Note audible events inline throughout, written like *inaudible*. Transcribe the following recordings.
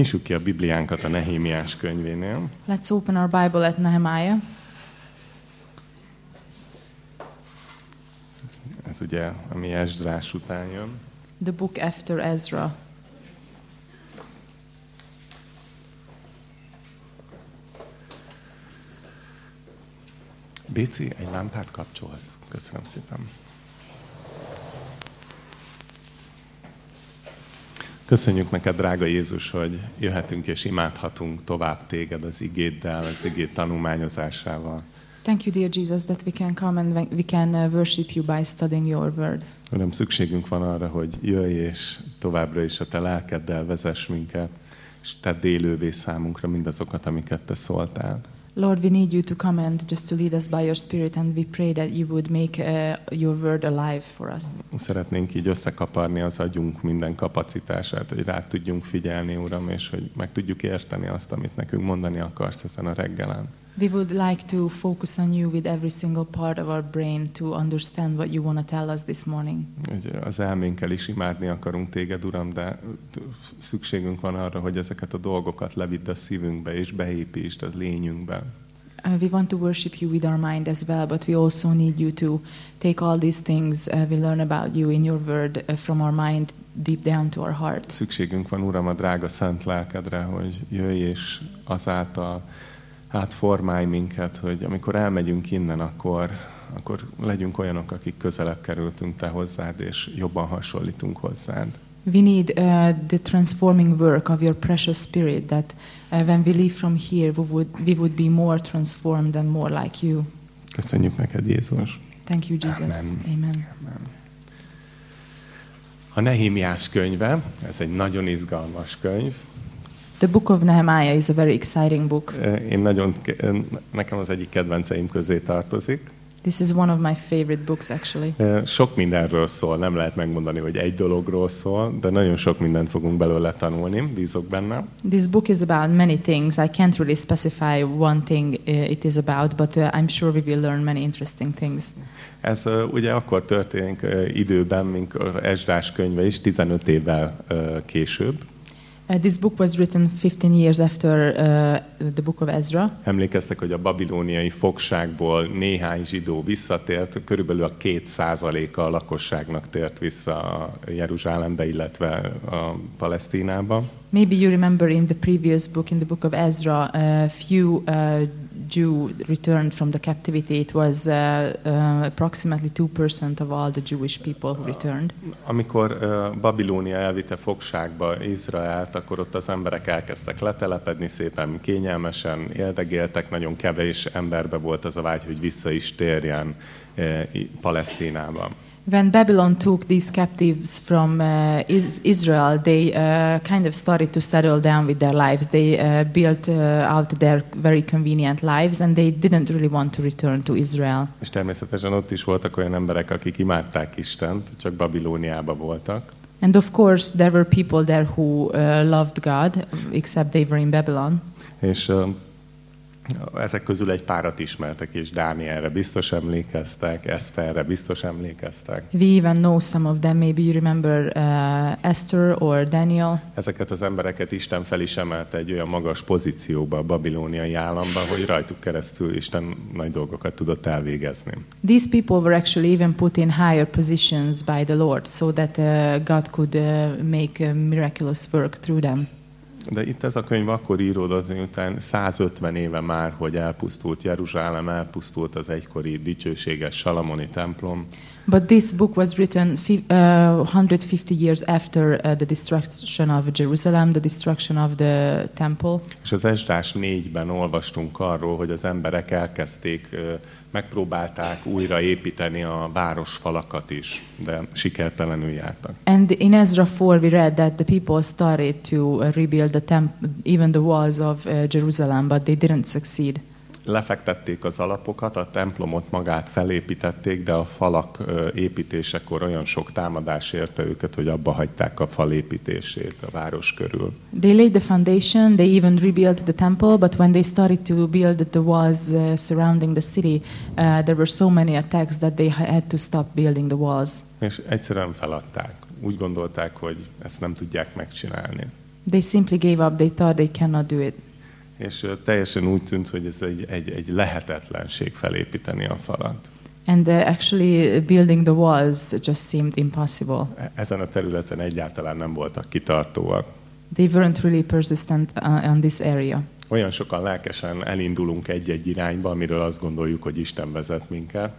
Nyissuk ki a Bibliánkat a Nehémiás könyvénél. Let's open our Bible at Nehemiah. Ez ugye, ami Esdrás után jön. the book after Ezra. Béci, egy lámpát kapcsolsz. Köszönöm szépen. Köszönjük neked, drága Jézus, hogy jöhetünk és imádhatunk tovább téged az igéddel, az igéd tanulmányozásával. Thank you, dear Jesus, that we can come and we can uh, worship you by studying your word. Uram, szükségünk van arra, hogy jöjj és továbbra is a te lelkeddel vezess minket, és tedd élővé számunkra mindazokat, amiket te szóltál. Lord, we need you to come and just to lead us by your Spirit, and we pray that you would make uh, your word alive for us. Szeretnénk így összekaparni az agyunk minden kapacitását, hogy rá tudjunk figyelni, Uram, és hogy meg tudjuk érteni azt, amit nekünk mondani akarsz ezen a reggelen. We would like to focus on you with every single part of our brain to understand what you want to tell us this morning. Az elménkkel is imádni akarunk téged, Uram, de szükségünk van arra, hogy ezeket a dolgokat levidd a szívünkbe, és beépítsd a lényünkbe. Uh, we want to worship you with our mind as well, but we also need you to take all these things uh, we learn about you in your word uh, from our mind deep down to our heart. Szükségünk van, Uram, a drága szent lelkedre, hogy jöjj és azáltal hát formálj minket, hogy amikor elmegyünk innen, akkor, akkor legyünk olyanok, akik közelebb kerültünk Te hozzád, és jobban hasonlítunk hozzád. We need uh, the transforming work of your precious spirit that uh, when we leave from here, we would, we would be more transformed and more like you. Köszönjük neked, Jézus. Thank you, Jesus. Amen. Amen. Amen. A Nehémiás könyve, ez egy nagyon izgalmas könyv. The book of Nehemiah is a very exciting book. Én nagyon, nekem az egyik kedvenceim közé tartozik. This is one of my favorite books, actually. Sok mindenről szól, nem lehet megmondani, hogy egy dologról szól, de nagyon sok mindent fogunk belőle tanulni, bízok benne. This book is about many things. I can't really specify one thing it is about, but I'm sure we will learn many interesting things. Ez ugye akkor történik időben, mint Esdrás könyve is, 15 évvel később. Uh, this book was written 15 years after uh, the book of Ezra. Emlékeztek, hogy a babilóniai fogságból néhány zsidó visszatért, körülbelül a két százaléka a lakosságnak tért vissza a Jeruzsálembe, illetve a Palesztinába. Maybe you remember in the previous book, in the book of Ezra, a few uh, Jew returned from the captivity. It was uh, uh, approximately 2% of all the Jewish people who returned. Amikor uh, Babilónia elvitte fogságba Izraelt, akkor ott az emberek elkezdtek letelepedni szépen kényelmesen, éldegéltek, nagyon kevés emberbe volt az a vágy, hogy vissza is térjen uh, Palesztinába. When Babylon took these captives from uh, is Israel, they uh, kind of started to settle down with their lives. They uh, built uh, out their very convenient lives, and they didn't really want to return to Israel. És természetesen ott is voltak olyan emberek, akik imádták Istent, csak Babilóniába voltak. And of course, there were people there who uh, loved God, except they were in Babylon. És uh, ezek közül egy párat ismertek, és Dánielre biztos emlékeztek, Eszterre biztos emlékeztek. We even know some of them. Maybe you remember uh, Esther or Daniel. Ezeket az embereket Isten fel is emelte egy olyan magas pozícióba a babilóniai államban, hogy rajtuk keresztül Isten nagy dolgokat tudott elvégezni. These people were actually even put in higher positions by the Lord, so that uh, God could uh, make a miraculous work through them. De itt ez a könyv akkor íródott, miután 150 éve már, hogy elpusztult Jeruzsálem, elpusztult az egykori dicsőséges Salamoni templom. But this book was written uh, 150 years after uh, the destruction of Jerusalem, the destruction of the temple. És az Esdrás 4-ben olvastunk arról, hogy az emberek elkezdték, megpróbálták újra építeni a városfalakat is, de sikertelenül jártak. And in Ezra 4 we read that the people started to uh, rebuild the temple, even the walls of uh, Jerusalem, but they didn't succeed lefektették az alapokat, a templomot magát felépítették, de a falak építésekor olyan sok támadás érte őket, hogy abba hagyták a fal építését a város körül. They laid the foundation, they even rebuilt the temple, but when they started to build the walls uh, surrounding the city, uh, there were so many attacks that they had to stop building the walls. És egyszerűen feladták. Úgy gondolták, hogy ezt nem tudják megcsinálni. They simply gave up. They thought they cannot do it. És teljesen úgy tűnt, hogy ez egy, egy, egy lehetetlenség felépíteni a falat. And uh, actually, building the walls just seemed impossible. E- Ezen a területen egyáltalán nem voltak kitartóak. They weren't really persistent uh, on this area. Olyan sokan lelkesen elindulunk egy-egy irányba, amiről azt gondoljuk, hogy Isten vezet minket,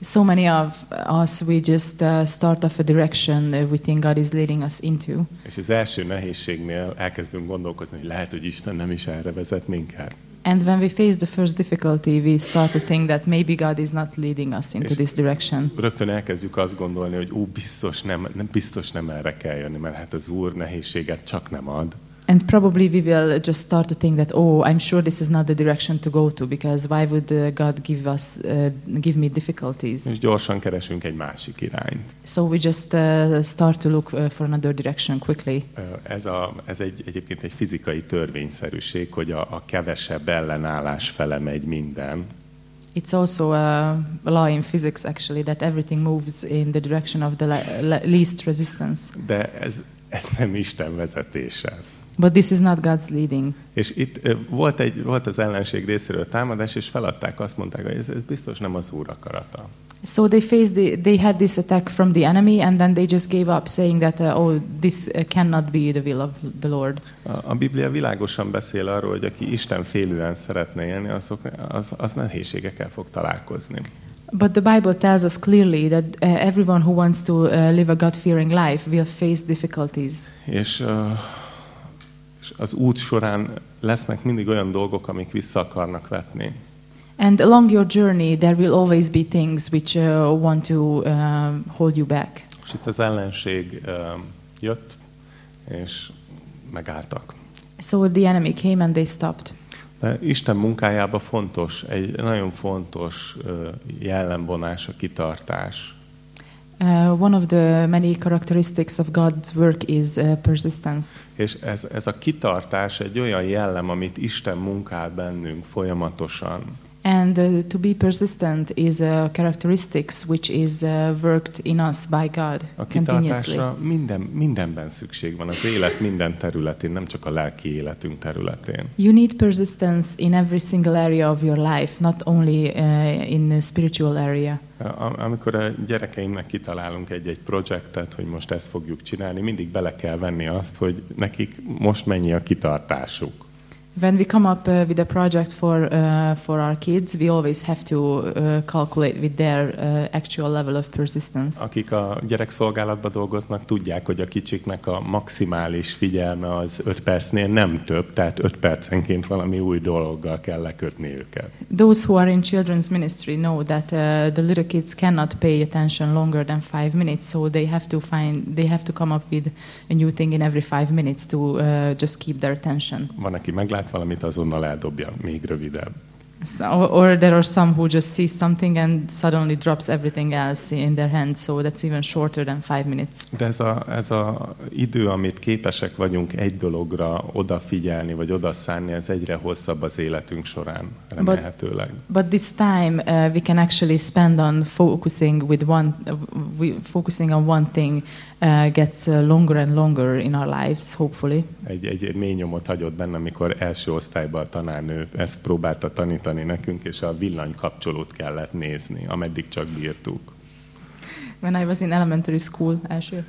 So many of us, we just uh, start off a direction uh, we think God is leading us into. és az első nehézségnél elkezdünk gondolkozni, hogy lehet, hogy Isten nem is erre vezet minket. And when we face the first difficulty, we start to think that maybe God is not leading us into this direction. Rögtön elkezdjük azt gondolni, hogy ó, biztos nem, nem, biztos nem erre kell jönni, mert hát az Úr nehézséget csak nem ad. And probably we will just start to think that, oh, I'm sure this is not the direction to go to because why would uh, God give us, uh, give me difficulties? És gyorsan keresünk egy másik irányt. So we just uh, start to look uh, for another direction quickly. Ez, a, ez egy, egyébként egy fizikai törvényszerűség, hogy a, a kevesebb ellenállás fele megy minden. It's also a law in physics, actually, that everything moves in the direction of the le- le- least resistance. De ez, ez nem Isten vezetése. But this is not God's leading. És itt volt, egy, volt az ellenség részéről támadás, és feladták, azt mondták, hogy ez, ez biztos nem az Úr akarata. So they faced the, they had this attack from the enemy, and then they just gave up, saying that, uh, oh, this uh, cannot be the will of the Lord. A, a Biblia világosan beszél arról, hogy aki Isten félően szeretne élni, azok, az, az nehézségekkel fog találkozni. But the Bible tells us clearly that uh, everyone who wants to uh, live a God-fearing life will face difficulties. És, ö, és az út során lesznek mindig olyan dolgok, amik vissza akarnak vetni. And along your journey, there will always be things which uh, want to uh, hold you back. És itt az ellenség ö, jött, és megálltak. So the enemy came and they stopped. De Isten munkájában fontos, egy nagyon fontos ö, jellemvonás a kitartás. Uh, one of the many characteristics of God's work is uh, persistence. És ez, ez a kitartás egy olyan jellem, amit Isten munkál bennünk folyamatosan. And uh, to be persistent is a characteristics which is uh, worked in us by God A continuously. minden, mindenben szükség van, az élet minden területén, nem csak a lelki életünk területén. You need persistence in every single area of your life, not only uh, in the spiritual area. Amikor a gyerekeimnek kitalálunk egy-egy projektet, hogy most ezt fogjuk csinálni, mindig bele kell venni azt, hogy nekik most mennyi a kitartásuk. When we come up uh, with a project for uh, for our kids, we always have to uh, calculate with their uh, actual level of persistence. Akik a gyerekszolgálatban dolgoznak, tudják, hogy a kicsiknek a maximális figyelme az 5 percnél nem több, tehát 5 percenként valami új dologgal kell lekötni őket. Those who are in children's ministry know that uh, the little kids cannot pay attention longer than five minutes, so they have to find they have to come up with a new thing in every five minutes to uh, just keep their attention. Van, aki meglát valamit, azonnal eldobja, még rövidebb. Or, or there are some who just see something and suddenly drops everything else in their hand, so that's even shorter than five minutes. De ez a, ez a idő, amit képesek vagyunk egy dologra odafigyelni, vagy odaszánni, ez egyre hosszabb az életünk során, remélhetőleg. But this time uh, we can actually spend on focusing with one, uh, we, focusing on one thing uh, gets uh, longer and longer in our lives, hopefully. Egy, egy, egy mély nyomot hagyott benne, amikor első osztályban a tanárnő ezt próbálta tanítani nekünk, és a villanykapcsolót kellett nézni, ameddig csak bírtuk. When I was in elementary school, első,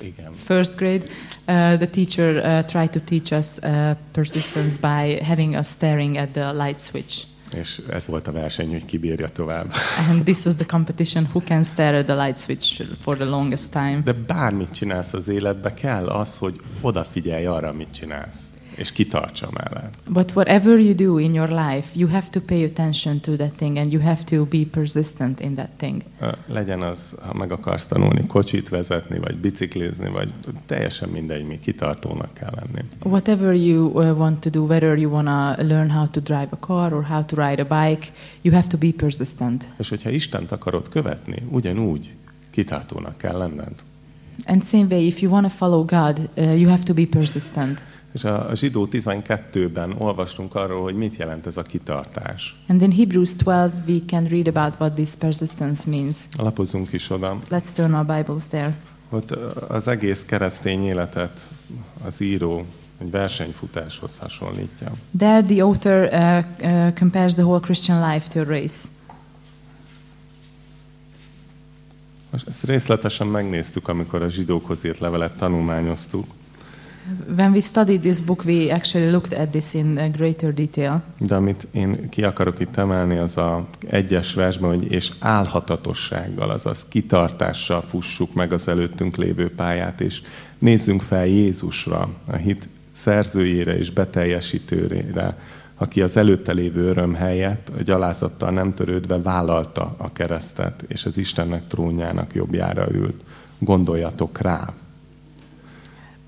Igen. first grade, uh, the teacher uh, tried to teach us uh, persistence by having us staring at the light switch. És ez volt a verseny, hogy ki bírja tovább. And this was the competition who can stare at the light switch for the longest time. De bármit csinálsz az életbe, kell az, hogy odafigyelj arra, mit csinálsz, és kitartsa mellett. But whatever you do in your life, you have to pay attention to that thing and you have to be persistent in that thing. Legyen az, ha meg akarsz tanulni kocsit vezetni, vagy biciklizni, vagy teljesen mindegy, mi kitartónak kell lenni. Whatever you uh, want to do, whether you want to learn how to drive a car or how to ride a bike, you have to be persistent. És hogyha Istent akarod követni, ugyanúgy kitartónak kell lenned. And same way, if you want to follow God, uh, you have to be persistent. És a zsidó 12-ben olvastunk arról, hogy mit jelent ez a kitartás. And in Hebrews 12, we can read about what this persistence means. Lapozzunk is oda. Let's turn our Bibles there. Ott az egész keresztény életet az író egy versenyfutáshoz hasonlítja. There, the author uh, uh, compares the whole Christian life to a race. Most ezt részletesen megnéztük, amikor a zsidókhoz írt levelet tanulmányoztuk, When we studied this book, we actually looked at this in uh, greater detail. de amit én ki akarok itt emelni, az a egyes versben, hogy és álhatatossággal, azaz kitartással fussuk meg az előttünk lévő pályát, és nézzünk fel Jézusra, a hit szerzőjére és beteljesítőjére, aki az előtte lévő öröm helyett a gyalázattal nem törődve vállalta a keresztet, és az Istennek trónjának jobbjára ült. Gondoljatok rá.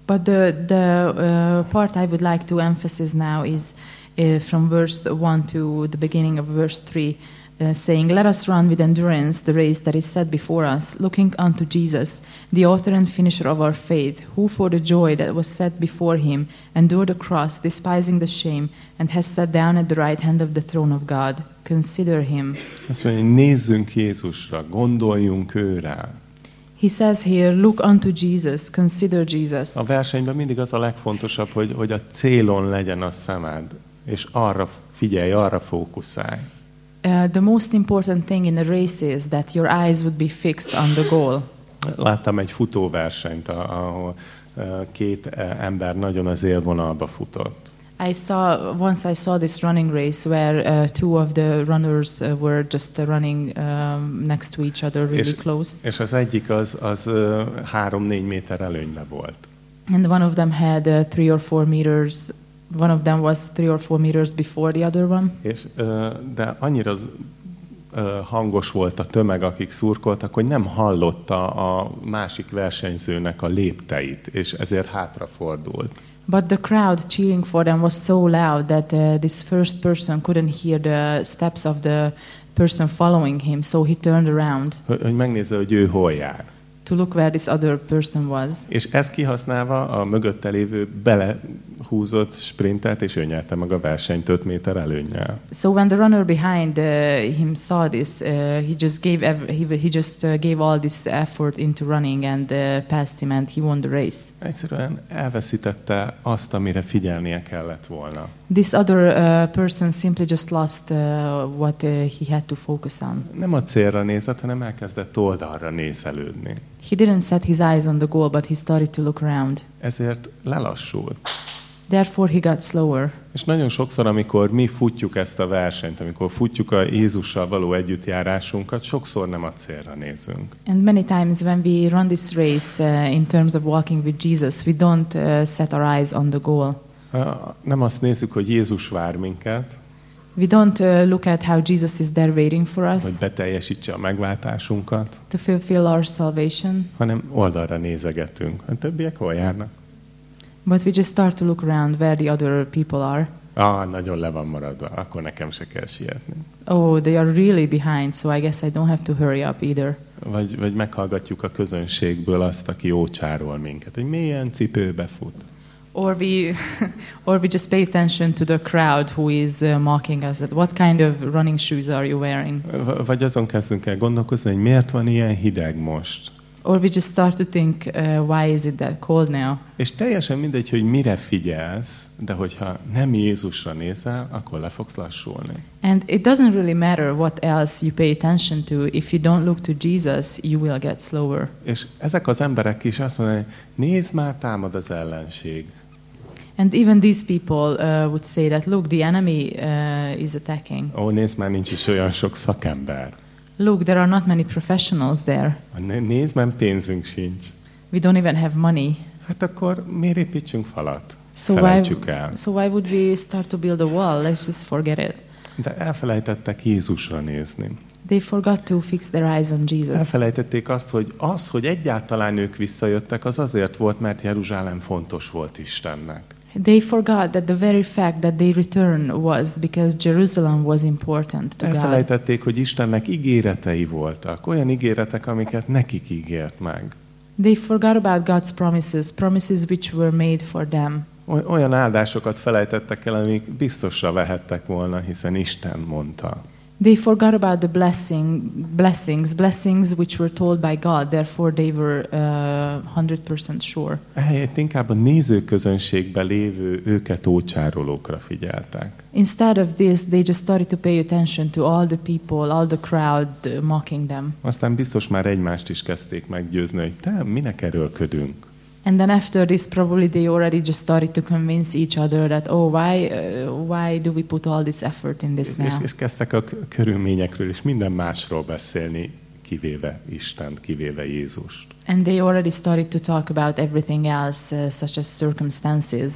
But the, the uh, part I would like to emphasize now is uh, from verse 1 to the beginning of verse 3, uh, saying, Let us run with endurance the race that is set before us, looking unto Jesus, the author and finisher of our faith, who for the joy that was set before him endured the cross, despising the shame, and has sat down at the right hand of the throne of God. Consider him. Azt mondja, nézzünk Jézusra, gondoljunk őrá. He says here, Look unto Jesus, consider Jesus. A versenyben mindig az a legfontosabb, hogy, hogy a célon legyen a szemed, és arra figyelj, arra fókuszálj. Uh, the most important thing in a race is that your eyes would be fixed on the goal. Láttam egy futóversenyt, ahol ö, két eh, ember nagyon az élvonalba futott. I saw once I saw this running race where uh, two of the runners uh, were just uh, running um, next to each other really És- close, És az egyik az, az három-négy méter előnybe volt. and one of them had uh, three or four meters. One of them was three or four meters before the other one, És, ö, de annyira az, ö, hangos volt a tömeg, akik szurkoltak, hogy nem hallotta a másik versenyzőnek a lépteit, és ezért hátrafordult. But the crowd cheering for them was so loud that uh, this first person couldn't hear the steps of the person following him. So he turned around Hogy, megnézze, hogy ő hol jár. To look where this other person was. És ezt kihasználva a mögötte lévő belehúzott sprintet, és ő nyerte meg a versenyt 5 méter előnnyel. So when the runner behind uh, him saw this, uh, he just gave he, he just uh, gave all this effort into running and uh, passed him, and he won the race. Egyszerűen elveszítette azt, amire figyelnie kellett volna. This other uh, person simply just lost uh, what uh, he had to focus on. Nem a célra nézett, hanem elkezdett oldalra nézelődni. He didn't set his eyes on the goal, but he started to look around. Ezért lelassult. Therefore, he got slower. És nagyon sokszor, amikor mi futjuk ezt a versenyt, amikor futjuk a Jézussal való együttjárásunkat, sokszor nem a célra nézünk. And many times when we run this race uh, in terms of walking with Jesus, we don't uh, set our eyes on the goal. Nem azt nézzük, hogy Jézus vár minket, We don't uh, look at how Jesus is there waiting for us hogy beteljesítse a megváltásunkat, to fulfill our salvation, hanem oldalra nézegetünk. A többiek hol járnak? but we just start to look around where the other people are. Ah, nagyon le van maradva, akkor nekem se kell sietni. Oh, they are really behind, so I guess I don't have to hurry up either. Vagy, vagy meghallgatjuk a közönségből azt, aki ócsárol minket, hogy milyen cipőbe fut. Or we, *laughs* or we just pay attention to the crowd who is uh, mocking us. At what kind of running shoes are you wearing? Vagy azon kezdünk el gondolkozni, hogy miért van ilyen hideg most. Or we just start to think, uh, why is it that cold now? És teljesen mindegy, hogy mire figyelsz, de hogyha nem Jézusra nézel, akkor le fogsz lassulni. And it doesn't really matter what else you pay attention to. If you don't look to Jesus, you will get slower. És ezek az emberek is azt mondanak, hogy nézd már, támad az ellenség. And even these people uh, would say that, look, the enemy uh, is attacking. Ó, nézd már, nincs is olyan sok szakember. Look, there are not many professionals there. Né- Nézd már, pénzünk sincs. We don't even have money. Hát akkor miért építsünk falat? So why, Felejtsük el. so why would we start to build a wall? Let's just forget it. De elfelejtettek Jézusra nézni. They forgot to fix their eyes on Jesus. Elfelejtették azt, hogy az, hogy egyáltalán ők visszajöttek, az azért volt, mert Jeruzsálem fontos volt Istennek. They forgot that the very fact that they returned was because Jerusalem was important to God. Elfelejtették, hogy Istennek ígéretei voltak, olyan ígéretek, amiket nekik ígért meg. They forgot about God's promises, promises which were made for them. Oly- Olyan áldásokat felejtettek el, amik biztosra vehettek volna, hiszen Isten mondta. They forgot about the blessing, blessings, blessings which were told by God. Therefore, they were uh, 100% sure. Ehelyett inkább a nézőközönségben lévő őket ócsárolókra figyeltek. Instead of this, they just started to pay attention to all the people, all the crowd uh, mocking them. Aztán biztos már egymást is kezdték meggyőzni, hogy te, minek erőlködünk? And then after this, probably they already just started to convince each other that, oh, why, uh, why do we put all this effort in this És, now? és kezdtek a körülményekről és minden másról beszélni, kivéve Istent, kivéve Jézust. And they already started to talk about everything else, uh, such as circumstances,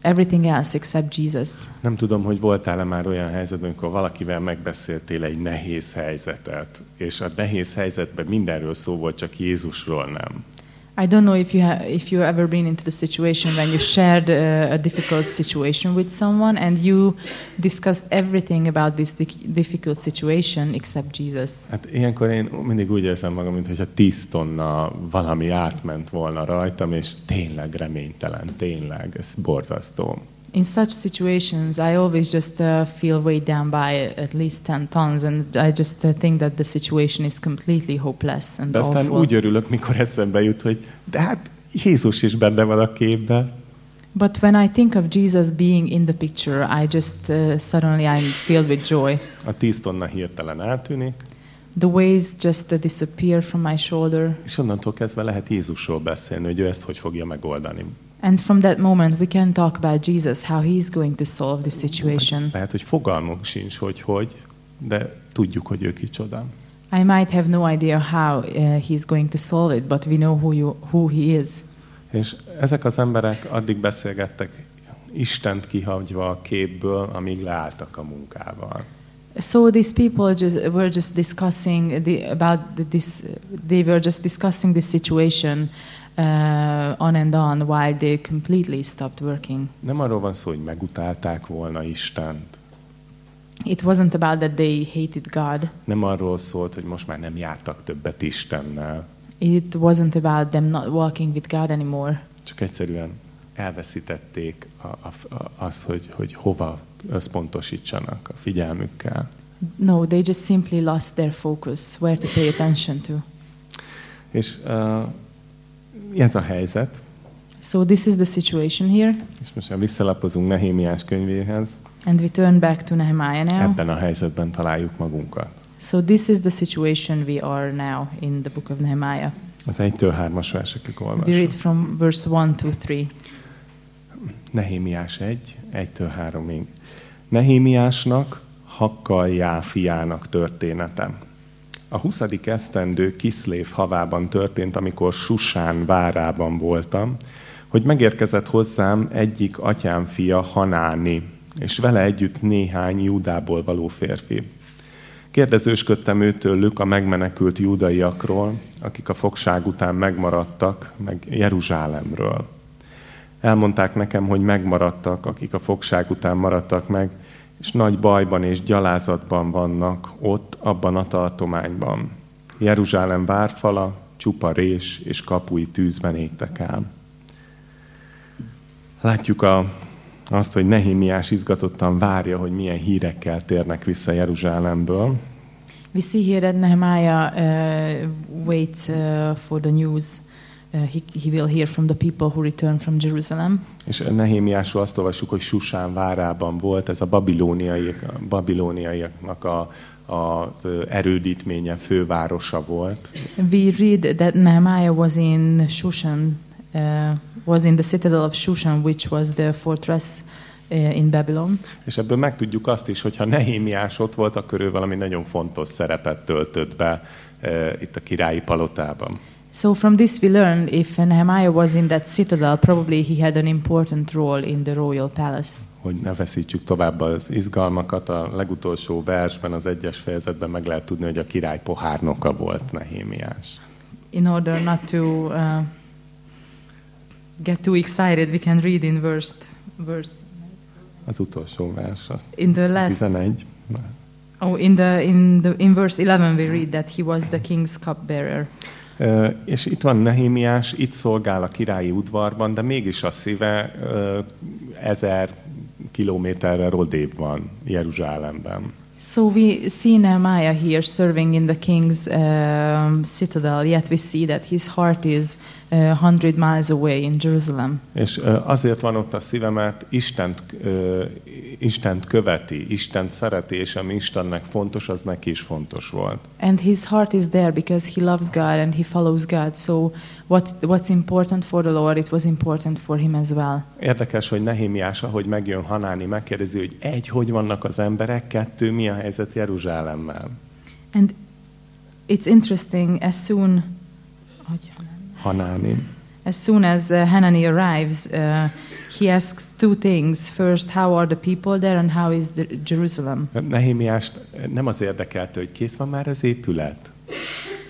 everything else except Jesus. Nem tudom, hogy voltál-e már olyan helyzetben, amikor valakivel megbeszéltél egy nehéz helyzetet, és a nehéz helyzetben mindenről szó volt, csak Jézusról nem. I don't know if you have, if you ever been into the situation when you shared uh, a difficult situation with someone and you discussed everything about this di- difficult situation except Jesus. Hát ilyenkor én mindig úgy érzem magam, mintha 10 tonna valami átment volna rajtam, és tényleg reménytelen, tényleg, ez borzasztó. In such situations, I always just uh, feel weighed down by at least 10 tons, and I just uh, think that the situation is completely hopeless and De aztán awful. úgy örülök, mikor eszembe jut, hogy de hát Jézus is benne van a képben. But when I think of Jesus being in the picture, I just uh, suddenly I'm filled with joy. A 10 tonna hirtelen eltűnik, The waves just uh, disappear from my shoulder, és onnantól kezdve lehet Jézusról beszélni, hogy ő ezt hogy fogja megoldani. And from that moment we can talk about Jesus, how He's going to solve this situation. Lehet, hogy fogalmunk sincs, hogy hogy, de tudjuk, hogy ő kicsoda. I might have no idea how uh, He's going to solve it, but we know who you, who He is. És ezek az emberek addig beszélgettek, Istent kihagyva a képből, amíg leálltak a munkával. So these people just were just discussing the, about the, this. They were just discussing this situation uh, on and on while they completely stopped working. Nem arról van szó, hogy megutálták volna Istent. It wasn't about that they hated God. Nem arról szólt, hogy most már nem jártak többet Istennel. It wasn't about them not walking with God anymore. Csak egyszerűen elveszítették a, a, a, azt, hogy, hogy hova összpontosítsanak a figyelmükkel. No, they just simply lost their focus, where to pay attention to. És uh, ez a helyzet, So this is the situation here, és most visszalapozunk Nehémiás könyvéhez, and we turn back to Nehemiah now. ebben a helyzetben találjuk magunkat. So this is the situation we are now in the book of Nehemiah. Az 1-től 3-as versekig We read olvasom. from verse 1 to 3. Nehémiás 1, 1-től 3-ig. Nehémiásnak, Hakkaljá fiának története. A 20. esztendő Kiszlév havában történt, amikor Susán várában voltam, hogy megérkezett hozzám egyik atyám fia Hanáni, és vele együtt néhány Júdából való férfi. Kérdezősködtem őtőlük a megmenekült júdaiakról, akik a fogság után megmaradtak, meg Jeruzsálemről. Elmondták nekem, hogy megmaradtak, akik a fogság után maradtak meg, és nagy bajban és gyalázatban vannak ott, abban a tartományban. Jeruzsálem várfala, csupa rés és kapui tűzben égtek el. Látjuk a, azt, hogy Nehémiás izgatottan várja, hogy milyen hírekkel térnek vissza Jeruzsálemből, We see here that Nehemiah uh, waits uh, for the news. Uh, he, he will hear from the people who return from Jerusalem. És Nehémiásról azt olvassuk, hogy Susán várában volt, ez a babilóniai, babilóniaiaknak a, az erődítménye, fővárosa volt. We read that Nehemiah was in Shushan, uh, was in the citadel of Shushan, which was the fortress uh, in Babylon. És ebből megtudjuk azt is, hogy ha Nehémiás ott volt, akkor ő valami nagyon fontos szerepet töltött be e, itt a királyi palotában. So from this we learn if Nehemiah was in that citadel, probably he had an important role in the royal palace. Hogy ne veszítsük tovább az izgalmakat, a legutolsó versben, az egyes fejezetben meg lehet tudni, hogy a király pohárnoka volt Nehémiás. In order not to uh, get too excited, we can read in verse, verse Az utolsó vers, az in the last 11. Oh, in the in the in verse 11 we read that he was the king's cupbearer. És itt van Nehémiás, itt szolgál a királyi udvarban, de mégis a szíve ezer kilométerre odébb van Jeruzsálemben. So we see Nehemiah here serving in the king's um, citadel, yet we see that his heart is 100 miles away in Jerusalem. És ö, azért van ott a szíve, mert Istent, ö, Istent követi, Istent szereti, és ami Istennek fontos, az neki is fontos volt. And his heart is there because he loves God and he follows God. So what, what's important for the Lord, it was important for him as well. Érdekes, hogy Nehémiás, ahogy megjön Hanáni, megkérdezi, hogy egy, hogy vannak az emberek, kettő, mi a helyzet Jeruzsálemmel. And it's interesting as soon hogy- Hanáni. as soon as uh, Hanani arrives, uh, he asks two things. First, how are the people there, and how is the Jerusalem? Nehémiás nem az érdekelte, hogy kész van már az épület.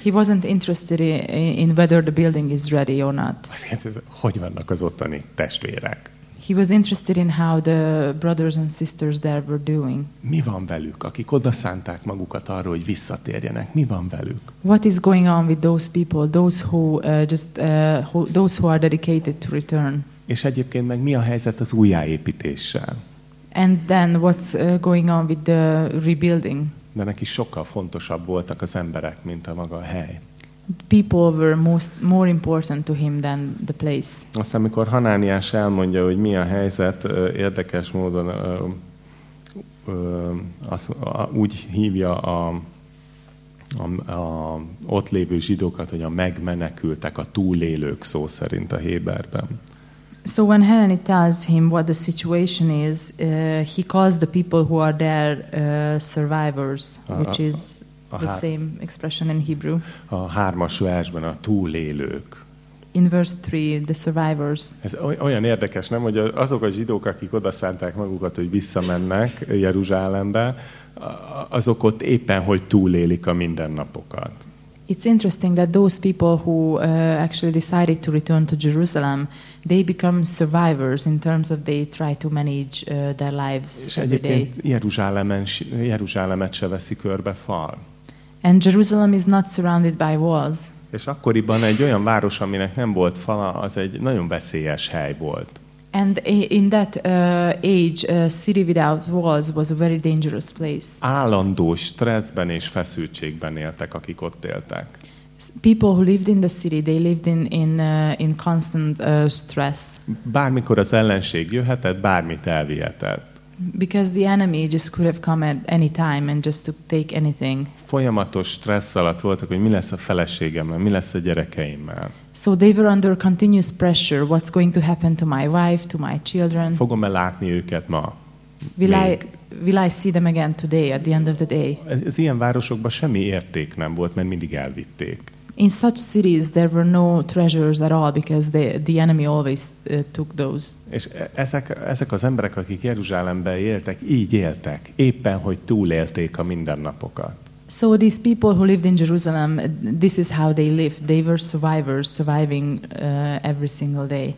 He wasn't interested in, whether the building is ready or not. Hogy vannak az ottani testvérek. He was interested in how the brothers and sisters there were doing. Mi van velük, akik oda szánták magukat arra, hogy visszatérjenek? Mi van velük? What is going on with those people, those who uh, just uh, who, those who are dedicated to return? És egyébként meg mi a helyzet az újjáépítéssel? And then what's uh, going on with the rebuilding? De neki sokkal fontosabb voltak az emberek, mint a maga a hely. People were most more important to him than the place. Aztán, amikor Hanániás elmondja, hogy mi a helyzet, érdekes módon ö, ö, azt, a, úgy hívja a, a, a ott lévő zsidókat, hogy a megmenekültek, a túlélők szó szerint a Héberben. So when Hanani tells him what the situation is, uh, he calls the people who are there uh, survivors, which is a the same expression in Hebrew. A hármas versben a túlélők. In verse 3, the survivors. Ez oly- olyan érdekes, nem, hogy azok a zsidók, akik oda szánták magukat, hogy visszamennek Jeruzsálembe, azok ott éppen, hogy túlélik a mindennapokat. It's interesting that those people who uh, actually decided to return to Jerusalem, they become survivors in terms of they try to manage uh, their lives És every day. Jeruzsálemen, Jeruzsálemet se veszi körbe fal. And Jerusalem is not surrounded by walls. És akkoriban egy olyan város, aminek nem volt fala, az egy nagyon veszélyes hely volt. And in that uh, age, a city without walls was a very dangerous place. Állandó stresszben és feszültségben éltek, akik ott éltek. People who lived in the city, they lived in in uh, in constant uh, stress Bármikor az ellenség jöhetett, bármit elvihetett. Because the enemy just could have come at any time and just to take anything. Folyamatos stressz alatt voltak, hogy mi lesz a feleségemmel, mi lesz a gyerekeimmel. So they were under continuous pressure. What's going to happen to my wife, to my children? Fogom-e látni őket ma? Will I will I see them again today at the end of the day? Ez, ez ilyen városokban semmi érték nem volt, mert mindig elvitték. In such cities, there were no treasures at all because the the enemy always uh, took those. És e- ezek, ezek az emberek, akik Jeruzsálemben éltek, így éltek. Éppen, hogy túlélték a mindennapokat. So these people who lived in Jerusalem, this is how they lived. They were survivors, surviving uh, every single day.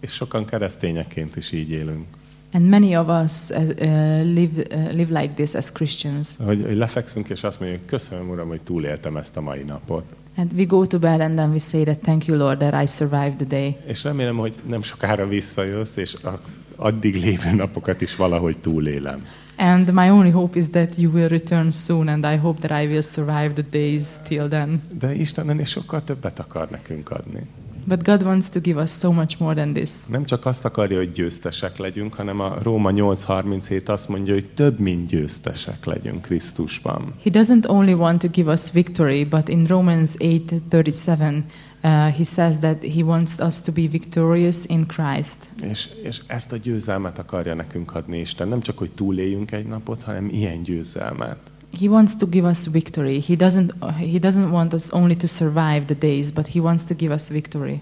És sokan keresztényeként is így élünk. And many of us uh, uh, live uh, live like this as Christians. Hogy, hogy lefekszünk, és azt mondjuk, köszönöm, Uram, hogy túléltem ezt a mai napot. And we go to bed and then we say that thank you, Lord, that I survived the day. És remélem, hogy nem sokára visszajössz, és a, addig lévő napokat is valahogy túlélem. And my only hope is that you will return soon, and I hope that I will survive the days till then. De Isten ennél sokkal többet akar nekünk adni. But God wants to give us so much more than this. Nem csak azt akarja, hogy győztesek legyünk, hanem a Róma 8.37 azt mondja, hogy több, mint győztesek legyünk Krisztusban. He doesn't only want to give us victory, but in Romans 8:37, uh, he says that he wants us to be victorious in Christ. És, és ezt a győzelmet akarja nekünk adni Isten. Nem csak, hogy túléljünk egy napot, hanem ilyen győzelmet. He wants to give us victory. He doesn't he doesn't want us only to survive the days, but he wants to give us victory.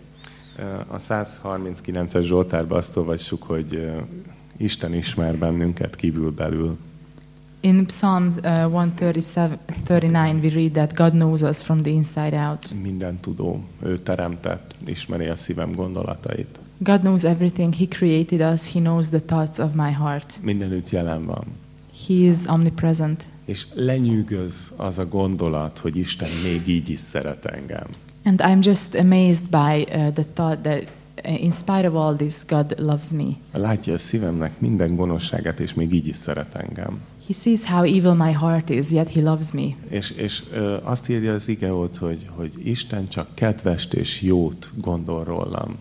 A 139-es Zsoltárban azt olvassuk, hogy Isten ismer bennünket kívülbelül. In Psalm uh, 139 we read that God knows us from the inside out. Minden tudó, ő teremtett, ismeri a szívem gondolatait. God knows everything. He created us. He knows the thoughts of my heart. Mindenütt jelen van. He is omnipresent. És lenyűgöz az a gondolat, hogy Isten még így is szeret engem. And I'm just amazed by uh, the thought that uh, in spite of all this, God loves me. Látja a szívemnek minden gonoszságát, és még így is szeret engem. He sees how evil my heart is, yet He loves me. És, és ö, azt írja az ige ott, hogy, hogy Isten csak kedvest és jót gondol rólam.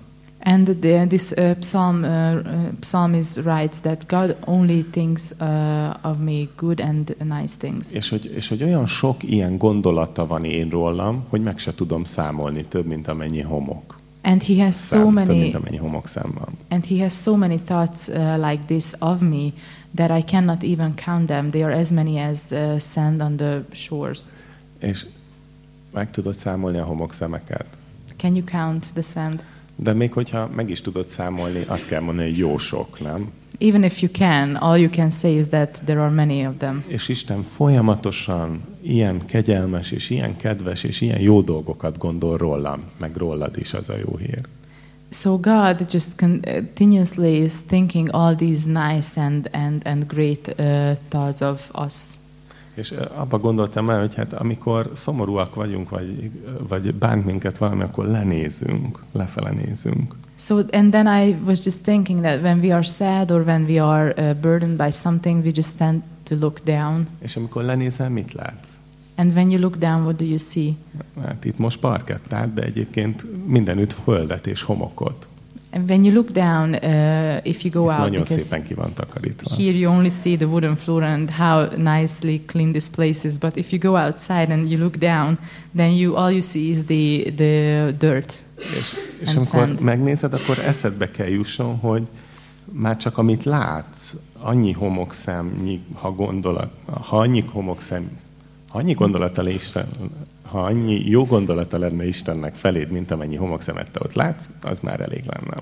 And the, this uh, psalm uh, uh, psalmist writes that God only thinks uh, of me good and nice things. És hogy, és hogy olyan sok ilyen gondolata van én rólam, hogy meg se tudom számolni több, mint amennyi homok. And He has so Szám, több, many mint amennyi homok szám van. and He has so many thoughts uh, like this of me that I cannot even count them. They are as many as uh, sand on the shores. És meg tudod számolni a homokszemeket. Can you count the sand? De még hogyha meg is tudod számolni, azt kell mondani, hogy jó sok, nem? Even if you can, all you can say is that there are many of them. És Isten folyamatosan ilyen kegyelmes, és ilyen kedves, és ilyen jó dolgokat gondol rólam, meg rólad is az a jó hír. So God just continuously is thinking all these nice and and and great uh, thoughts of us. És abba gondoltam el, hogy hát amikor szomorúak vagyunk, vagy, vagy bánt minket valami, akkor lenézünk, lefele nézünk. So and then I was just thinking that when we are sad or when we are uh, burdened by something, we just tend to look down. És amikor lenézel, mit látsz? And when you look down, what do you see? Hát itt most parkettát, de egyébként mindenütt földet és homokot. And when you look down, uh, if you go Itt out, because here you only see the wooden floor and how nicely clean this place is. But if you go outside and you look down, then you all you see is the the dirt. És, és amikor sand. megnézed, akkor eszedbe kell jusson, hogy már csak amit látsz, annyi homokszemnyi, ha gondolat, ha annyi homokszem, ha annyi gondolata le Isten, ha annyi jó gondolata lenne Istennek feléd, mint amennyi homokszemet te ott látsz, az már elég lenne.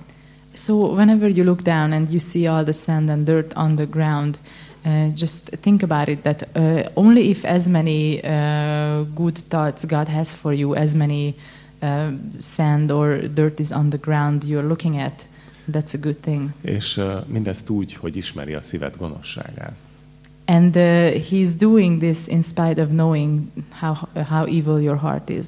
So whenever you look down and you see all the sand and dirt on the ground, uh, just think about it that uh, only if as many uh, good thoughts God has for you, as many uh, sand or dirt is on the ground you're looking at, that's a good thing. És uh, mindezt úgy, hogy ismeri a szíved gonoszságát. And uh, He's doing this in spite of knowing how how evil your heart is.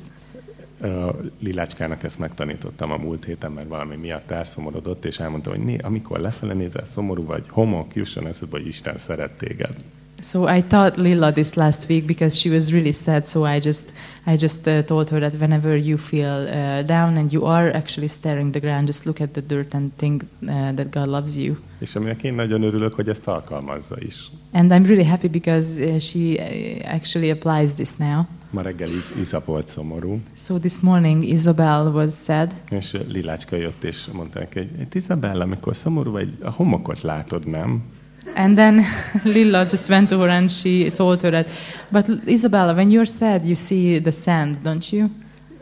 Lilácskának ezt megtanítottam a múlt héten, mert valami miatt elszomorodott, és elmondta, hogy né, amikor lefele nézel, szomorú vagy, homok, jusson eszedbe, hogy Isten szeret téged. So I taught Lila this last week because she was really sad. So I just I just uh, told her that whenever you feel uh, down and you are actually staring the ground, just look at the dirt and think uh, that God loves you. És aminek én nagyon örülök, hogy ezt alkalmazza is. And I'm really happy because uh, she uh, actually applies this now. Ma reggel Iz- Iza volt szomorú, So this morning Isabel was sad, és Lilácska jött, és mondta neki, hogy "Hát Izabella, amikor szomorú vagy, a homokot látod, nem? And then *laughs* Lila just went to her and she told her that, but Isabella, when you're sad, you see the sand, don't you?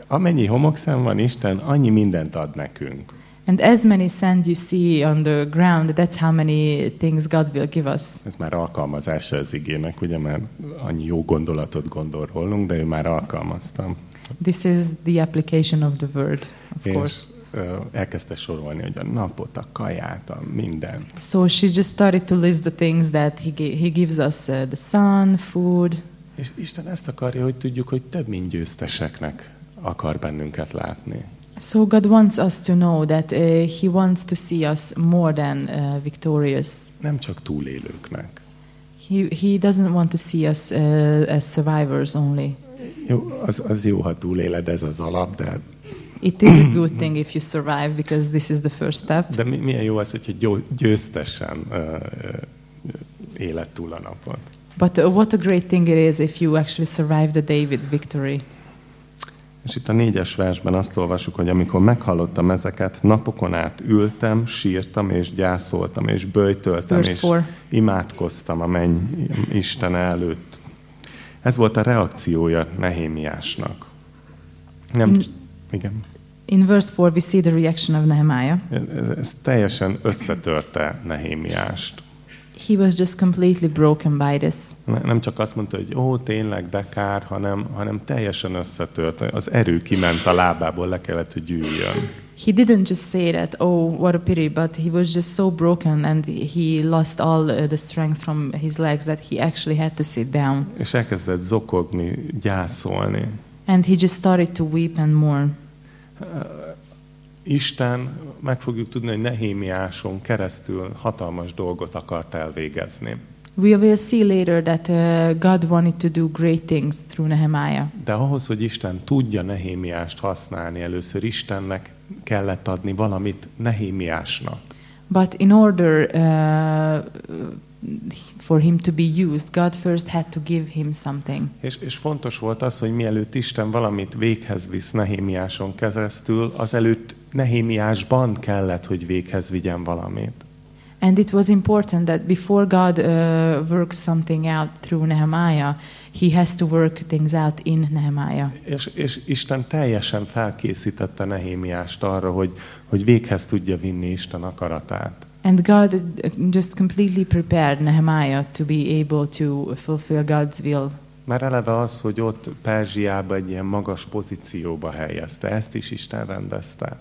Amennyi homokszem van Isten, annyi mindent ad nekünk. And as many sands you see on the ground, that's how many things God will give us. Ez már alkalmazása az igének, ugye már annyi jó gondolatot gondol rólunk, de ő már alkalmaztam. This is the application of the word, of És course. Elkezdte sorolni, hogy a napot, a kaját, a mindent. So she just started to list the things that he, he gives us uh, the sun, food. És Isten ezt akarja, hogy tudjuk, hogy több mint győzteseknek akar bennünket látni. So God wants us to know that uh, He wants to see us more than uh, victorious. Nem csak túlélőknek. He, he doesn't want to see us uh, as survivors only. Jó, az, az jó, ha túléled, ez az alap, de, It is a good thing if you survive because this is the first step. de mi- milyen jó az, hogyha győztesen ö, éled túl a napot. But uh, what a great thing it is if you actually survive the day with victory. És itt a négyes versben azt olvasjuk, hogy amikor meghallottam ezeket, napokon át ültem, sírtam és gyászoltam és böjtöltem Verse és four. imádkoztam a menny Isten előtt. Ez volt a reakciója Nehémiásnak. Nem, In- igen. In verse 4, we see the reaction of Nehemiah. Ez, ez teljesen összetörte Nehémiást. He was just completely broken by this. Ne- Nem csak azt mondta, hogy ó, tényleg, de kár, hanem, hanem teljesen összetört. Az erő kiment a lábából, le kellett, hogy gyűjjön. He didn't just say that, oh, what a pity, but he was just so broken and he lost all uh, the strength from his legs that he actually had to sit down. És elkezdett zokogni, gyászolni. And he just started to weep and mourn. Isten, meg fogjuk tudni, hogy Nehémiáson keresztül hatalmas dolgot akart elvégezni. We will see later that uh, God wanted to do great things through Nehemiah. De ahhoz, hogy Isten tudja Nehémiást használni, először Istennek kellett adni valamit Nehémiásnak. But in order uh, for him to be used, God first had to give him something. És, és fontos volt az, hogy mielőtt Isten valamit véghez visz Nehémiáson keresztül, azelőtt Nehémiásban kellett, hogy véghez vigyen valamit. And it was important that before God uh, works something out through Nehemiah, he has to work things out in Nehemiah. És, és Isten teljesen felkészítette Nehémiást arra, hogy, hogy véghez tudja vinni Isten akaratát. And God just completely prepared Nehemiah to be able to fulfill God's will. Már eleve az, hogy ott Perzsiába egy ilyen magas pozícióba helyezte, ezt is Isten rendezte.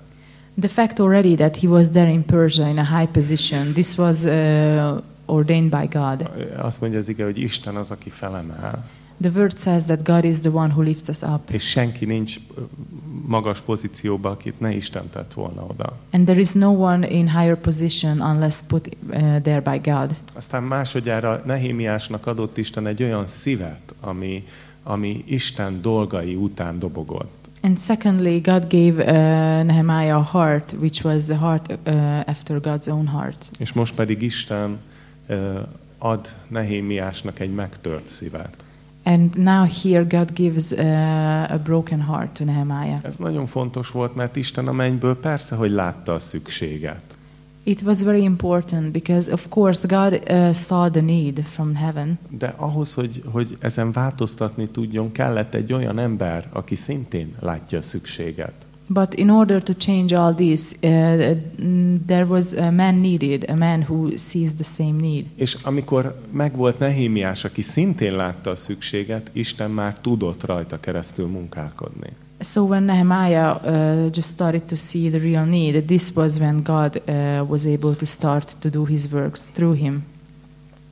The fact already that he was there in Persia in a high position, this was uh, ordained by God. Azt mondja az ige, hogy Isten az, aki felemel. The word says that God is the one who lifts us up. És senki nincs magas pozícióba, akit ne Isten tett volna oda. And there is no one in higher position unless put uh, there by God. Aztán másodjára Nehémiásnak adott Isten egy olyan szívet, ami, ami Isten dolgai után dobogott. And secondly, God gave uh, Nehemiah a heart, which was a heart uh, after God's own heart. És most pedig Isten ö, ad Nehémiásnak egy megtört szívet. And now here God gives uh, a broken heart to Nehemiah. Ez nagyon fontos volt, mert Isten a mennyből persze, hogy látta a szükséget. It was very important because, of course, God uh, saw the need from heaven. De ahhoz, hogy, hogy ezen változtatni tudjon, kellett egy olyan ember, aki szintén látja a szükséget. But in order to change all this, uh, there was a man needed, a man who sees the same need. És amikor megvolt Nehémiás, aki szintén látta a szükséget, Isten már tudott rajta keresztül munkálkodni. So when Nehemiah uh, just started to see the real need, this was when God uh, was able to start to do his works through him.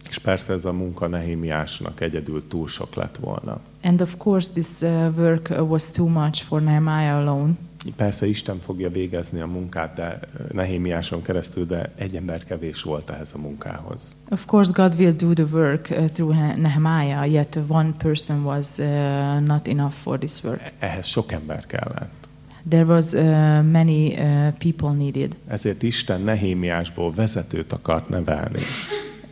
És persze ez a munka Nehémiásnak egyedül túl sok lett volna. And of course, this uh, work uh, was too much for Nehemiah alone. Persze Isten fogja végezni a munkát, de Nehémiáson keresztül, de egy ember kevés volt ehhez a munkához. Of course, God will do the work uh, through Ne- Nehemiah, yet one person was uh, not enough for this work. Ehhez sok ember kellett. There was uh, many uh, people needed. Ezért Isten Nehémiásból vezetőt akart nevelni.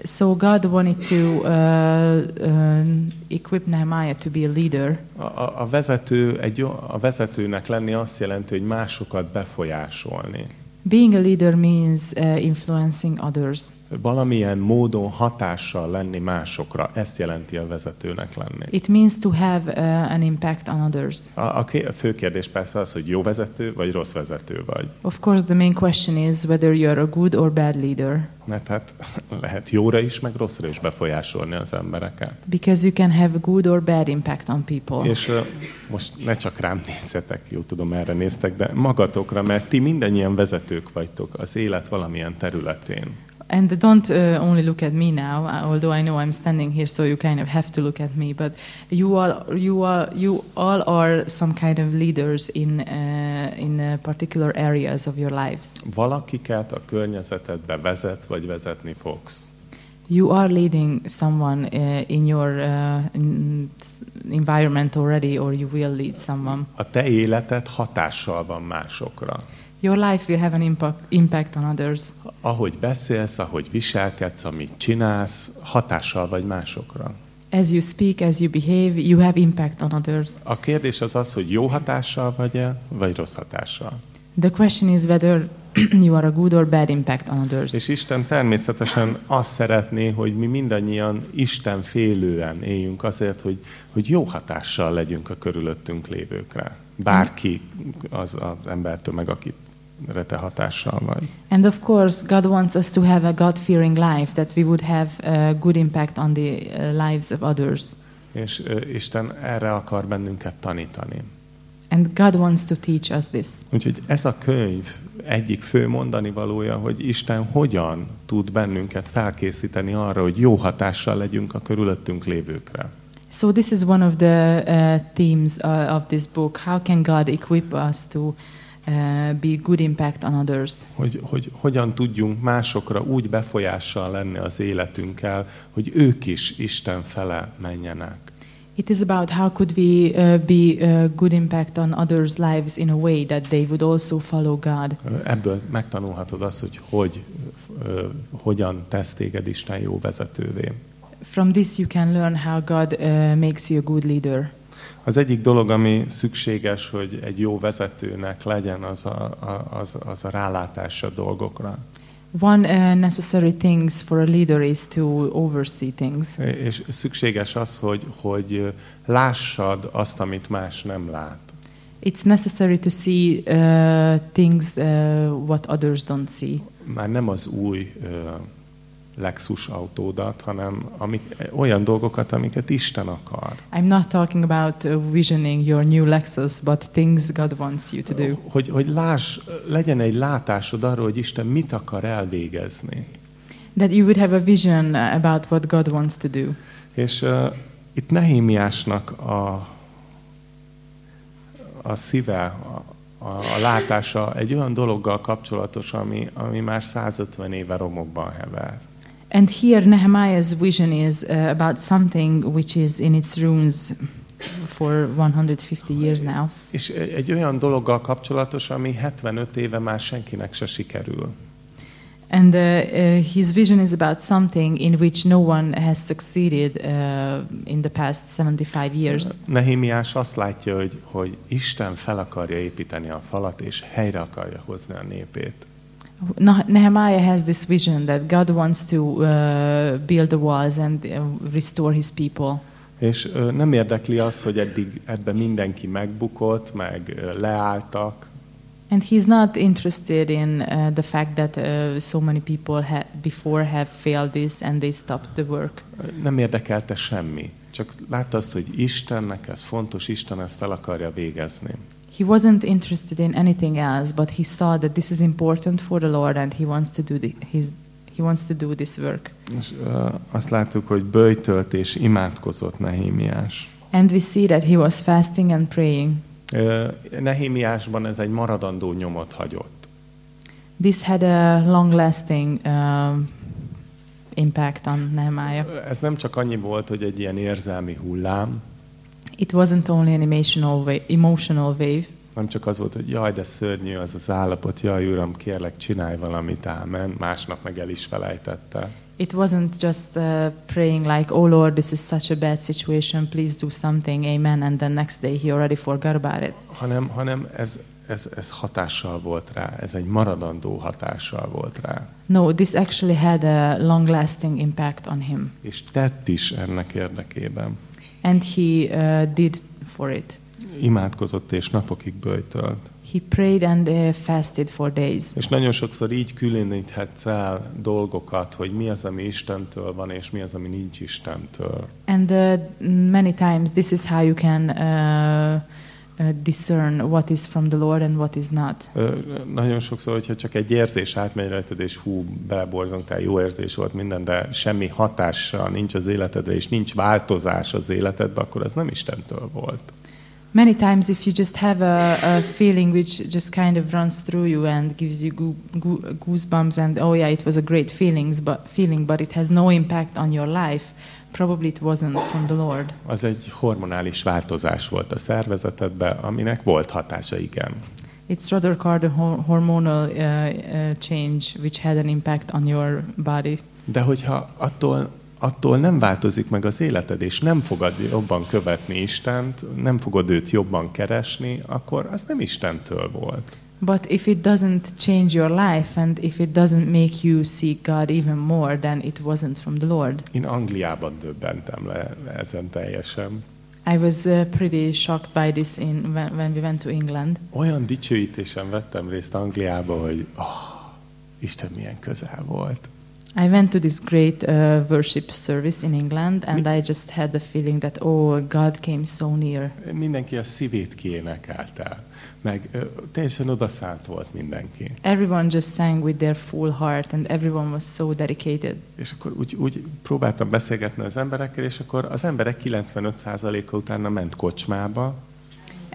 So God wanted to uh, uh, equip Nehemiah to be a leader. A, a, vezető, egy, a vezetőnek lenni azt jelenti, hogy másokat befolyásolni. Being a leader means uh, influencing others. Valamilyen módon hatással lenni másokra, ezt jelenti a vezetőnek lenni. It means to have uh, an impact on others. A, a fő kérdés persze az, hogy jó vezető vagy rossz vezető vagy. Of course, the main question is whether you're a good or bad leader. Mert hát *laughs* lehet jóra is, meg rosszra is befolyásolni az embereket. Because you can have good or bad impact on people. És most ne csak rám nézzetek, jó tudom, erre néztek, de magatokra, mert ti mindannyian vezetők vagytok az élet valamilyen területén. And don't uh, only look at me now, uh, although I know I'm standing here, so you kind of have to look at me. But you all, you all, you all are some kind of leaders in uh, in uh, particular areas of your lives. Valakiket a környezetedbe vezetsz, vagy vezetni fogsz. You are leading someone uh, in your uh, in environment already, or you will lead someone. A te életed hatással van másokra. Your life will have an impact impact on others. Ahogy beszélsz, ahogy viselkedsz, amit csinálsz, hatással vagy másokra. As you speak, as you behave, you have impact on others. A kérdés az az, hogy jó hatással vagy-e, vagy rossz hatással. The question is whether *clears throat* you are a good or bad impact on others. És Isten természetesen azt szeretné, hogy mi mindannyian Isten félően éljünk azért, hogy, hogy jó hatással legyünk a körülöttünk lévőkre. Bárki az az embertömeg, akire te hatással vagy. And of course, God wants us to have a God-fearing life, that we would have a good impact on the uh, lives of others. És ö, Isten erre akar bennünket tanítani. And God wants to teach us this. Úgyhogy ez a könyv egyik fő mondani valója, hogy Isten hogyan tud bennünket felkészíteni arra, hogy jó hatással legyünk a körülöttünk lévőkre. So this is one of the uh, themes uh, of this book. How can God equip us to be good impact on others. Hogy, hogy hogyan tudjunk másokra úgy befolyással lenni az életünkkel, hogy ők is Isten fele menjenek. It is about how could we uh, be uh, good impact on others' lives in a way that they would also follow God. Ebből megtanulhatod azt, hogy hogy, uh, hogyan tesz téged Isten jó vezetővé. From this you can learn how God uh, makes you a good leader. Az egyik dolog, ami szükséges, hogy egy jó vezetőnek legyen, az a, az, az a rálátás a dolgokra. One uh, necessary things for a leader is to oversee things. És szükséges az, hogy, hogy lássad azt, amit más nem lát. It's necessary to see uh, things uh, what others don't see. Már nem az új uh, Lexus autódat, hanem amik, olyan dolgokat, amiket Isten akar. I'm not talking about uh, visioning your new Lexus, but things God wants you to do. Hogy, hogy láss, legyen egy látásod arról, hogy Isten mit akar elvégezni. That you would have a vision about what God wants to do. És uh, itt Nehémiásnak a, a szíve, a, a, a látása egy olyan dologgal kapcsolatos, ami, ami már 150 éve romokban hever. And here Nehemiah's vision is uh, about something which is in its ruins for 150 years now. És egy olyan dologgal kapcsolatos, ami 75 éve már senkinek se sikerül. And uh, uh, his vision is about something in which no one has succeeded uh, in the past 75 years. Nehemiás azt látja, hogy, hogy Isten fel akarja építeni a falat, és helyre akarja hozni a népét. Nehemiah has this vision that God wants to uh, build the walls and uh, restore his people. És uh, nem érdekli az, hogy eddig ebben mindenki megbukott, meg uh, leálltak. And he's not interested in uh, the fact that uh, so many people ha before have failed this and they stopped the work. Nem érdekelte semmi. Csak látta azt, hogy Istennek ez fontos, Isten ezt el akarja végezni. He wasn't interested in anything else, but he saw that this is important for the Lord and he wants to do the, his he wants to do this work. És uh, azt láttuk, hogy böjtölt és imádkozott Nehémiás. And we see that he was fasting and praying. Uh, Nehémiásban ez egy maradandó nyomot hagyott. This had a long-lasting uh, impact on Nehemiah. Ez nem csak annyi volt, hogy egy ilyen érzelmi hullám, It wasn't only an emotional wave, emotional wave. Nem csak az volt, hogy jaj, de szörnyű az az állapot, jaj, uram, kérlek, csinálj valamit, ámen. Másnap meg el is felejtette. It wasn't just uh, praying like, oh Lord, this is such a bad situation, please do something, amen, and then next day he already forgot about it. Hanem, hanem ez, ez, ez hatással volt rá, ez egy maradandó hatással volt rá. No, this actually had a long-lasting impact on him. És tett is ennek érdekében. And he uh, did for it. Imádkozott és napokig böjtölt. He prayed and uh, fasted for days. És nagyon sokszor így különíthetsz el dolgokat, hogy mi az, ami Istentől van, és mi az, ami nincs Istentől. And uh, many times this is how you can uh, uh, discern what is from the Lord and what is not. Ö, nagyon sokszor, hogyha csak egy érzés átmegy rajtad, és hú, beleborzongtál, jó érzés volt minden, de semmi hatása nincs az életedre, és nincs változás az életedbe, akkor az nem Istentől volt. Many times, if you just have a, a feeling which just kind of runs through you and gives you goo, goo, goosebumps, and oh yeah, it was a great feelings, but feeling, but it has no impact on your life, probably it wasn't from the Lord. Az egy hormonális változás volt a szervezetedben, aminek volt hatása, igen. It's rather called a ho- hormonal uh, uh, change which had an impact on your body. De hogyha attól, attól nem változik meg az életed, és nem fogod jobban követni Istent, nem fogod őt jobban keresni, akkor az nem Istentől volt. But if it doesn't change your life and if it doesn't make you seek God even more, then it wasn't from the Lord. Én Angliában döbbentem le ezen teljesen. I was uh, pretty shocked by this in when, when we went to England. Olyan dicsőítésen vettem részt Angliába, hogy oh, Isten milyen közel volt. I went to this great uh, worship service in England, and I just had the feeling that oh, God came so near. Mindenki a szívét kiénekelte, meg ö, teljesen odaszánt volt mindenki. Everyone just sang with their full heart, and everyone was so dedicated. És akkor úgy, úgy próbáltam beszélgetni az emberekkel, és akkor az emberek 95%-a utána ment kocsmába,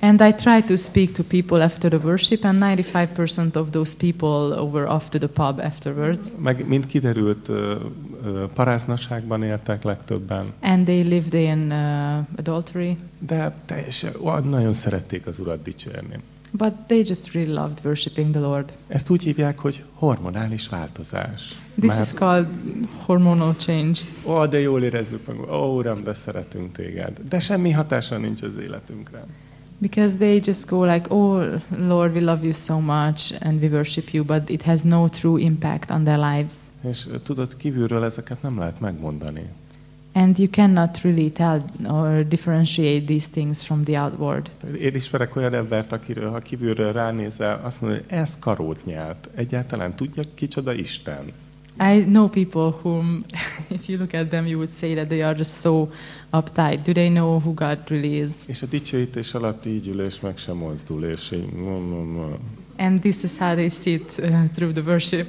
And I try to speak to people after the worship, and 95% of those people were off to the pub afterwards. Meg, mint kiderült, ö, ö, paráznaságban éltek legtöbben, And they lived in uh, adultery, de teljesen ó, nagyon szerették az Urat dicsérni. But they just really loved worshiping the Lord. Ezt úgy hívják, hogy hormonális változás. This is called hormonal change. ó, de jól érezzük meg, ó, Uram, de szeretünk téged. De semmi hatása nincs az életünkre. Because they just go like, oh, Lord, we love you so much and we worship you, but it has no true impact on their lives. És tudod, kívülről ezeket nem lehet megmondani. And you cannot really tell or differentiate these things from the outward. Én ismerek olyan embert, akiről, ha kívülről ránézel, azt mondja, hogy ez karót nyelt. Egyáltalán tudja, kicsoda Isten. I know people whom, *laughs* if you look at them, you would say that they are just so uptight. Do they know who God really is? És a dicsőítés alatt így ül, és meg sem mozdul, és így... mm, mm, mm. And this is how they sit uh, through the worship.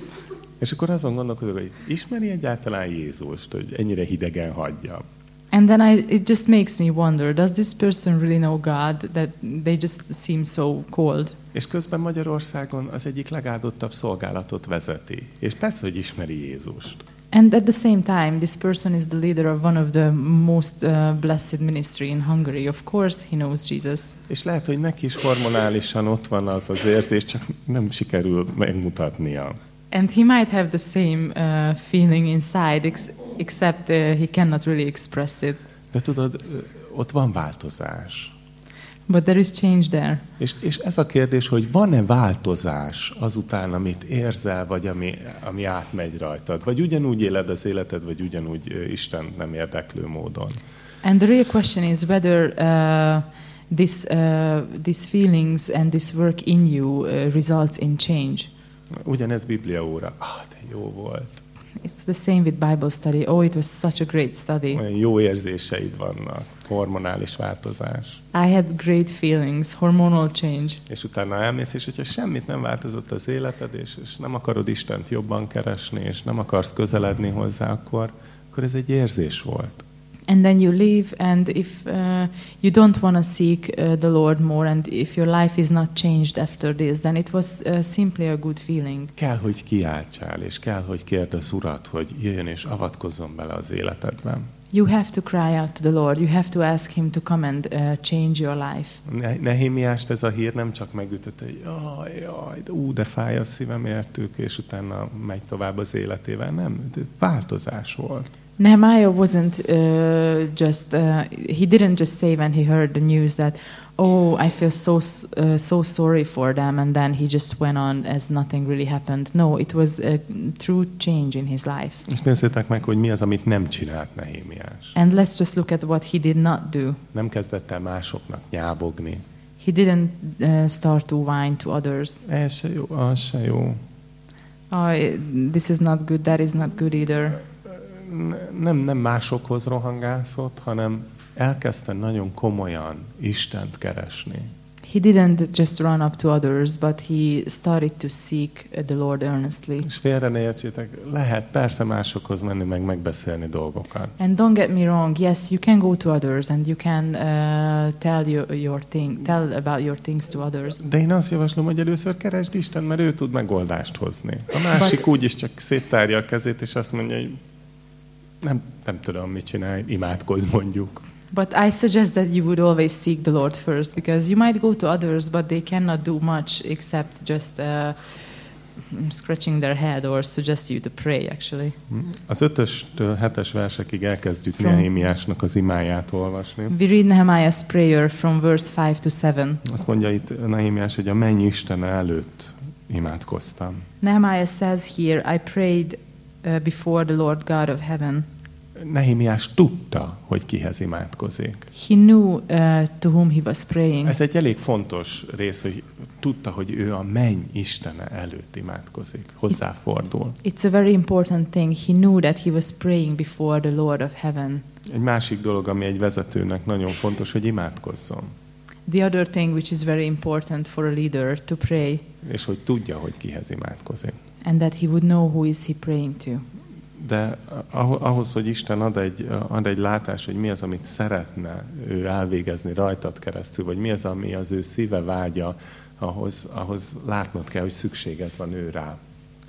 És akkor azon gondolkodok, hogy ismeri egyáltalán Jézust, hogy ennyire hidegen hagyja. And then I, it just makes me wonder: Does this person really know God? That they just seem so cold. És közben Magyarországon az egyik legáldottabb szolgálatot vezeti. És persze, hogy ismeri Jézust. And at the same time, this person is the leader of one of the most uh, blessed ministry in Hungary. Of course, he knows Jesus. És lehet, hogy neki is hormonálisan ott van az az érzés, csak nem sikerül megmutatnia. And he might have the same uh, feeling inside, ex- except uh, he cannot really express it. De tudod, ott van változás. But there is change there. És, és ez a kérdés, hogy van-e változás azután, amit érzel, vagy ami, ami átmegy rajtad? Vagy ugyanúgy éled az életed, vagy ugyanúgy Isten nem érdeklő módon? And the real question is whether uh, this, uh, these feelings and this work in you uh, results in change. Ugyanez Biblia óra. Ah, de jó volt. It's the same with Bible study. Oh, it was such a great study. Olyan jó érzéseid vannak, hormonális változás. I had great feelings, hormonal change. És utána elmész, és hogyha semmit nem változott az életed, és, és nem akarod Istent jobban keresni, és nem akarsz közeledni hozzá, akkor, akkor ez egy érzés volt. And then you leave, and if uh, you don't want to seek uh, the Lord more, and if your life is not changed after this, then it was uh, simply a good feeling. Kell, hogy kiáltsál, és kell, hogy kérd az Urat, hogy jöjjön és avatkozzon bele az életedben. You have to cry out to the Lord. You have to ask Him to come and uh, change your life. Ne- Nehémiást ez a hír nem csak megütött, hogy jaj, jaj, de ú, de fáj a szívem értük, és utána megy tovább az életével. Nem, változás volt. Nehemiah wasn't uh, just, uh, he didn't just say when he heard the news that, oh, I feel so, uh, so sorry for them, and then he just went on as nothing really happened. No, it was a true change in his life. És nézzétek meg, hogy mi az, amit nem csinált Nehémiás. And let's just look at what he did not do. Nem kezdett el másoknak nyábogni. He didn't uh, start to whine to others. Ez se jó, az se jó. Oh, this is not good, that is not good either. Ne- Nem, nem másokhoz rohangászott, hanem elkezdte nagyon komolyan Istent keresni. He didn't just run up to others, but he started to seek the Lord earnestly. És félre ne értsétek, lehet persze másokhoz menni, meg megbeszélni dolgokat. And don't get me wrong. Yes, you can go to others and you can uh, tell your, your thing, tell about your things to others. De én azt javaslom, hogy először keresd Isten, mert ő tud megoldást hozni. A másik úgyis csak széttárja a kezét, és azt mondja, hogy nem, nem tudom, mit csinálj, imádkozz mondjuk. But I suggest that you would always seek the Lord first, because you might go to others, but they cannot do much except just uh, scratching their head or suggest you to pray. Actually, Az ötöstől hetes versekig elkezdjük From- Nehémiásnak az imáját olvasni. we read Nehemiah's prayer from verse five to seven. Azt mondja itt Nehémiás, hogy a menny Istene előtt imádkoztam. Nehemiah says here, I prayed uh, before the Lord God of heaven. Nehémiás tudta, hogy kihez imádkozik. He knew uh, to whom he was praying. Ez egy elég fontos rész, hogy tudta, hogy ő a menny Istene előtt imádkozik, hozzáfordul. It's a very important thing. He knew that he was praying before the Lord of heaven. Egy másik dolog, ami egy vezetőnek nagyon fontos, hogy imádkozzon, The other thing which is very important for a leader to pray és hogy tudja, hogy kihez imádkozik. And that he would know who is he praying to. de ah- ahhoz, hogy Isten ad egy, ad egy látást, hogy mi az, amit szeretne ő elvégezni rajtad keresztül, vagy mi az, ami az ő szíve vágya, ahhoz, ahhoz látnod kell, hogy szükséged van ő rá.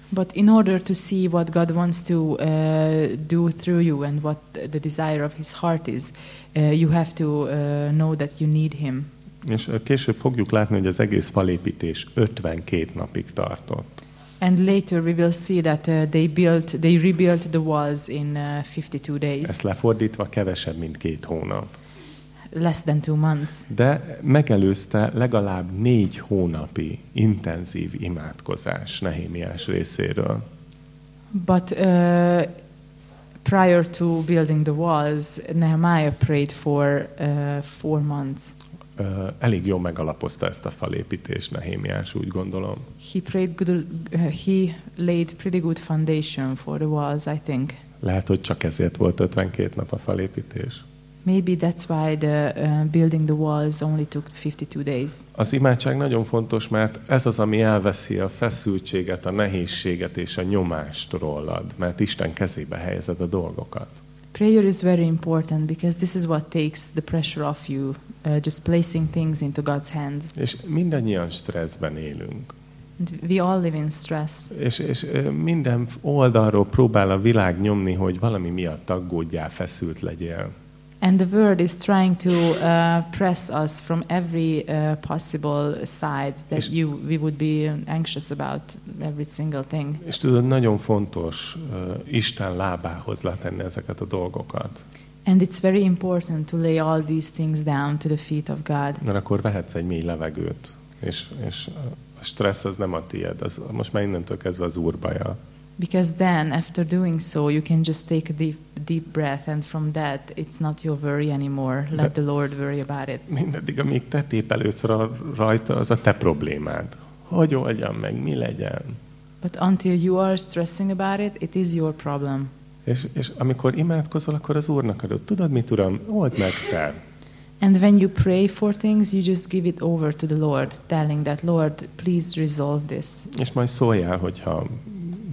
But in order to see what God wants to uh, do through you and what the desire of His heart is, uh, you have to uh, know that you need Him. És ö, később fogjuk látni, hogy az egész falépítés 52 napig tartott. And later we will see that uh, they built, they rebuilt the walls in uh, 52 days, Ezt lefordítva kevesebb, mint két hónap. less than two months. De megelőzte legalább négy hónapi intenzív imádkozás Nehémiás részéről. But uh, prior to building the walls, Nehemiah prayed for uh, four months. Elég jól megalapozta ezt a falépítést Nehémiás, úgy gondolom. He prayed good. Uh, he laid pretty good foundation for the walls, I think. Lehet, hogy csak ezért volt 52 nap a falépítés. Maybe that's why the uh, building the walls only took 52 days. Az imádság nagyon fontos, mert ez az, ami elveszi a feszültséget, a nehézséget és a nyomást rólad, mert Isten kezébe helyezed a dolgokat. Prayer is very important because this is what takes the pressure off you, uh, just placing things into God's hands. És mindannyian stresszben élünk. We all live in stress. És, és minden oldalról próbál a világ nyomni, hogy valami miatt aggódjál, feszült legyél. And the world is trying to uh, press us from every uh, possible side that És- you we would be anxious about every single thing. És tudod, nagyon fontos ö, Isten lábához letenni ezeket a dolgokat. And it's very important to lay all these things down to the feet of God Mert akkor vehetsz egy mély levegőt, és, és a stressz az nem a tied, az most már innentől kezdve az úr baja. because then after doing so you can just take a deep deep breath and from that it's not your worry anymore. Let But- the Lord worry about it. Mindeddig, amíg te tépelődsz ra- rajta, az a te problémád. Hogy oldjam meg, mi legyen? But until you are stressing about it, it is your problem. És, és amikor imádkozol, akkor az Úrnak adod. Tudod mit, Uram? Old meg te. And when you pray for things, you just give it over to the Lord, telling that, Lord, please resolve this. És majd szóljál, hogyha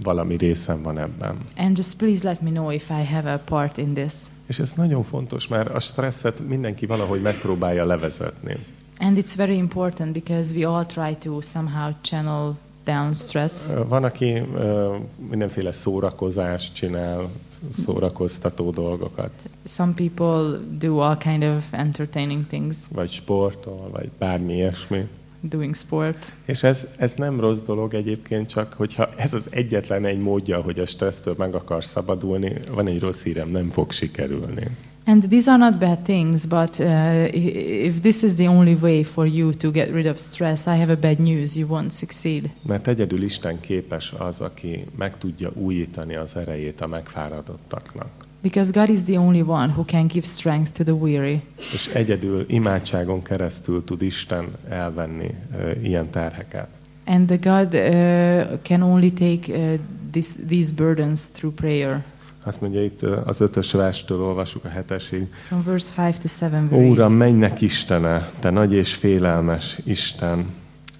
valami részem van ebben. And just please let me know if I have a part in this. És ez nagyon fontos, mert a stresszet mindenki valahogy megpróbálja levezetni. And it's very important because we all try to somehow channel down stress. Van, aki ö, mindenféle szórakozást csinál, szórakoztató dolgokat, Some people do all kind of entertaining things, vagy sportol, vagy bármi ilyesmi. doing sport. És ez, ez nem rossz dolog egyébként, csak hogyha ez az egyetlen egy módja, hogy a stressztől meg akar szabadulni, van egy rossz hírem, nem fog sikerülni. And these are not bad things, but uh, if this is the only way for you to get rid of stress, I have a bad news. You won't succeed. Mert egyedül Isten képes az, aki meg tudja újítani az erejét a megfáradottaknak. Because God is the only one who can give strength to the weary. És egyedül imádságon keresztül tud Isten elvenni ö, ilyen terheket. And the God uh, can only take uh, this, these burdens through prayer. Azt mondja itt az ötös verstől olvasjuk a hetesig. From verse 5 to 7. Ó, very- Uram, mennek Istene, te nagy és félelmes Isten.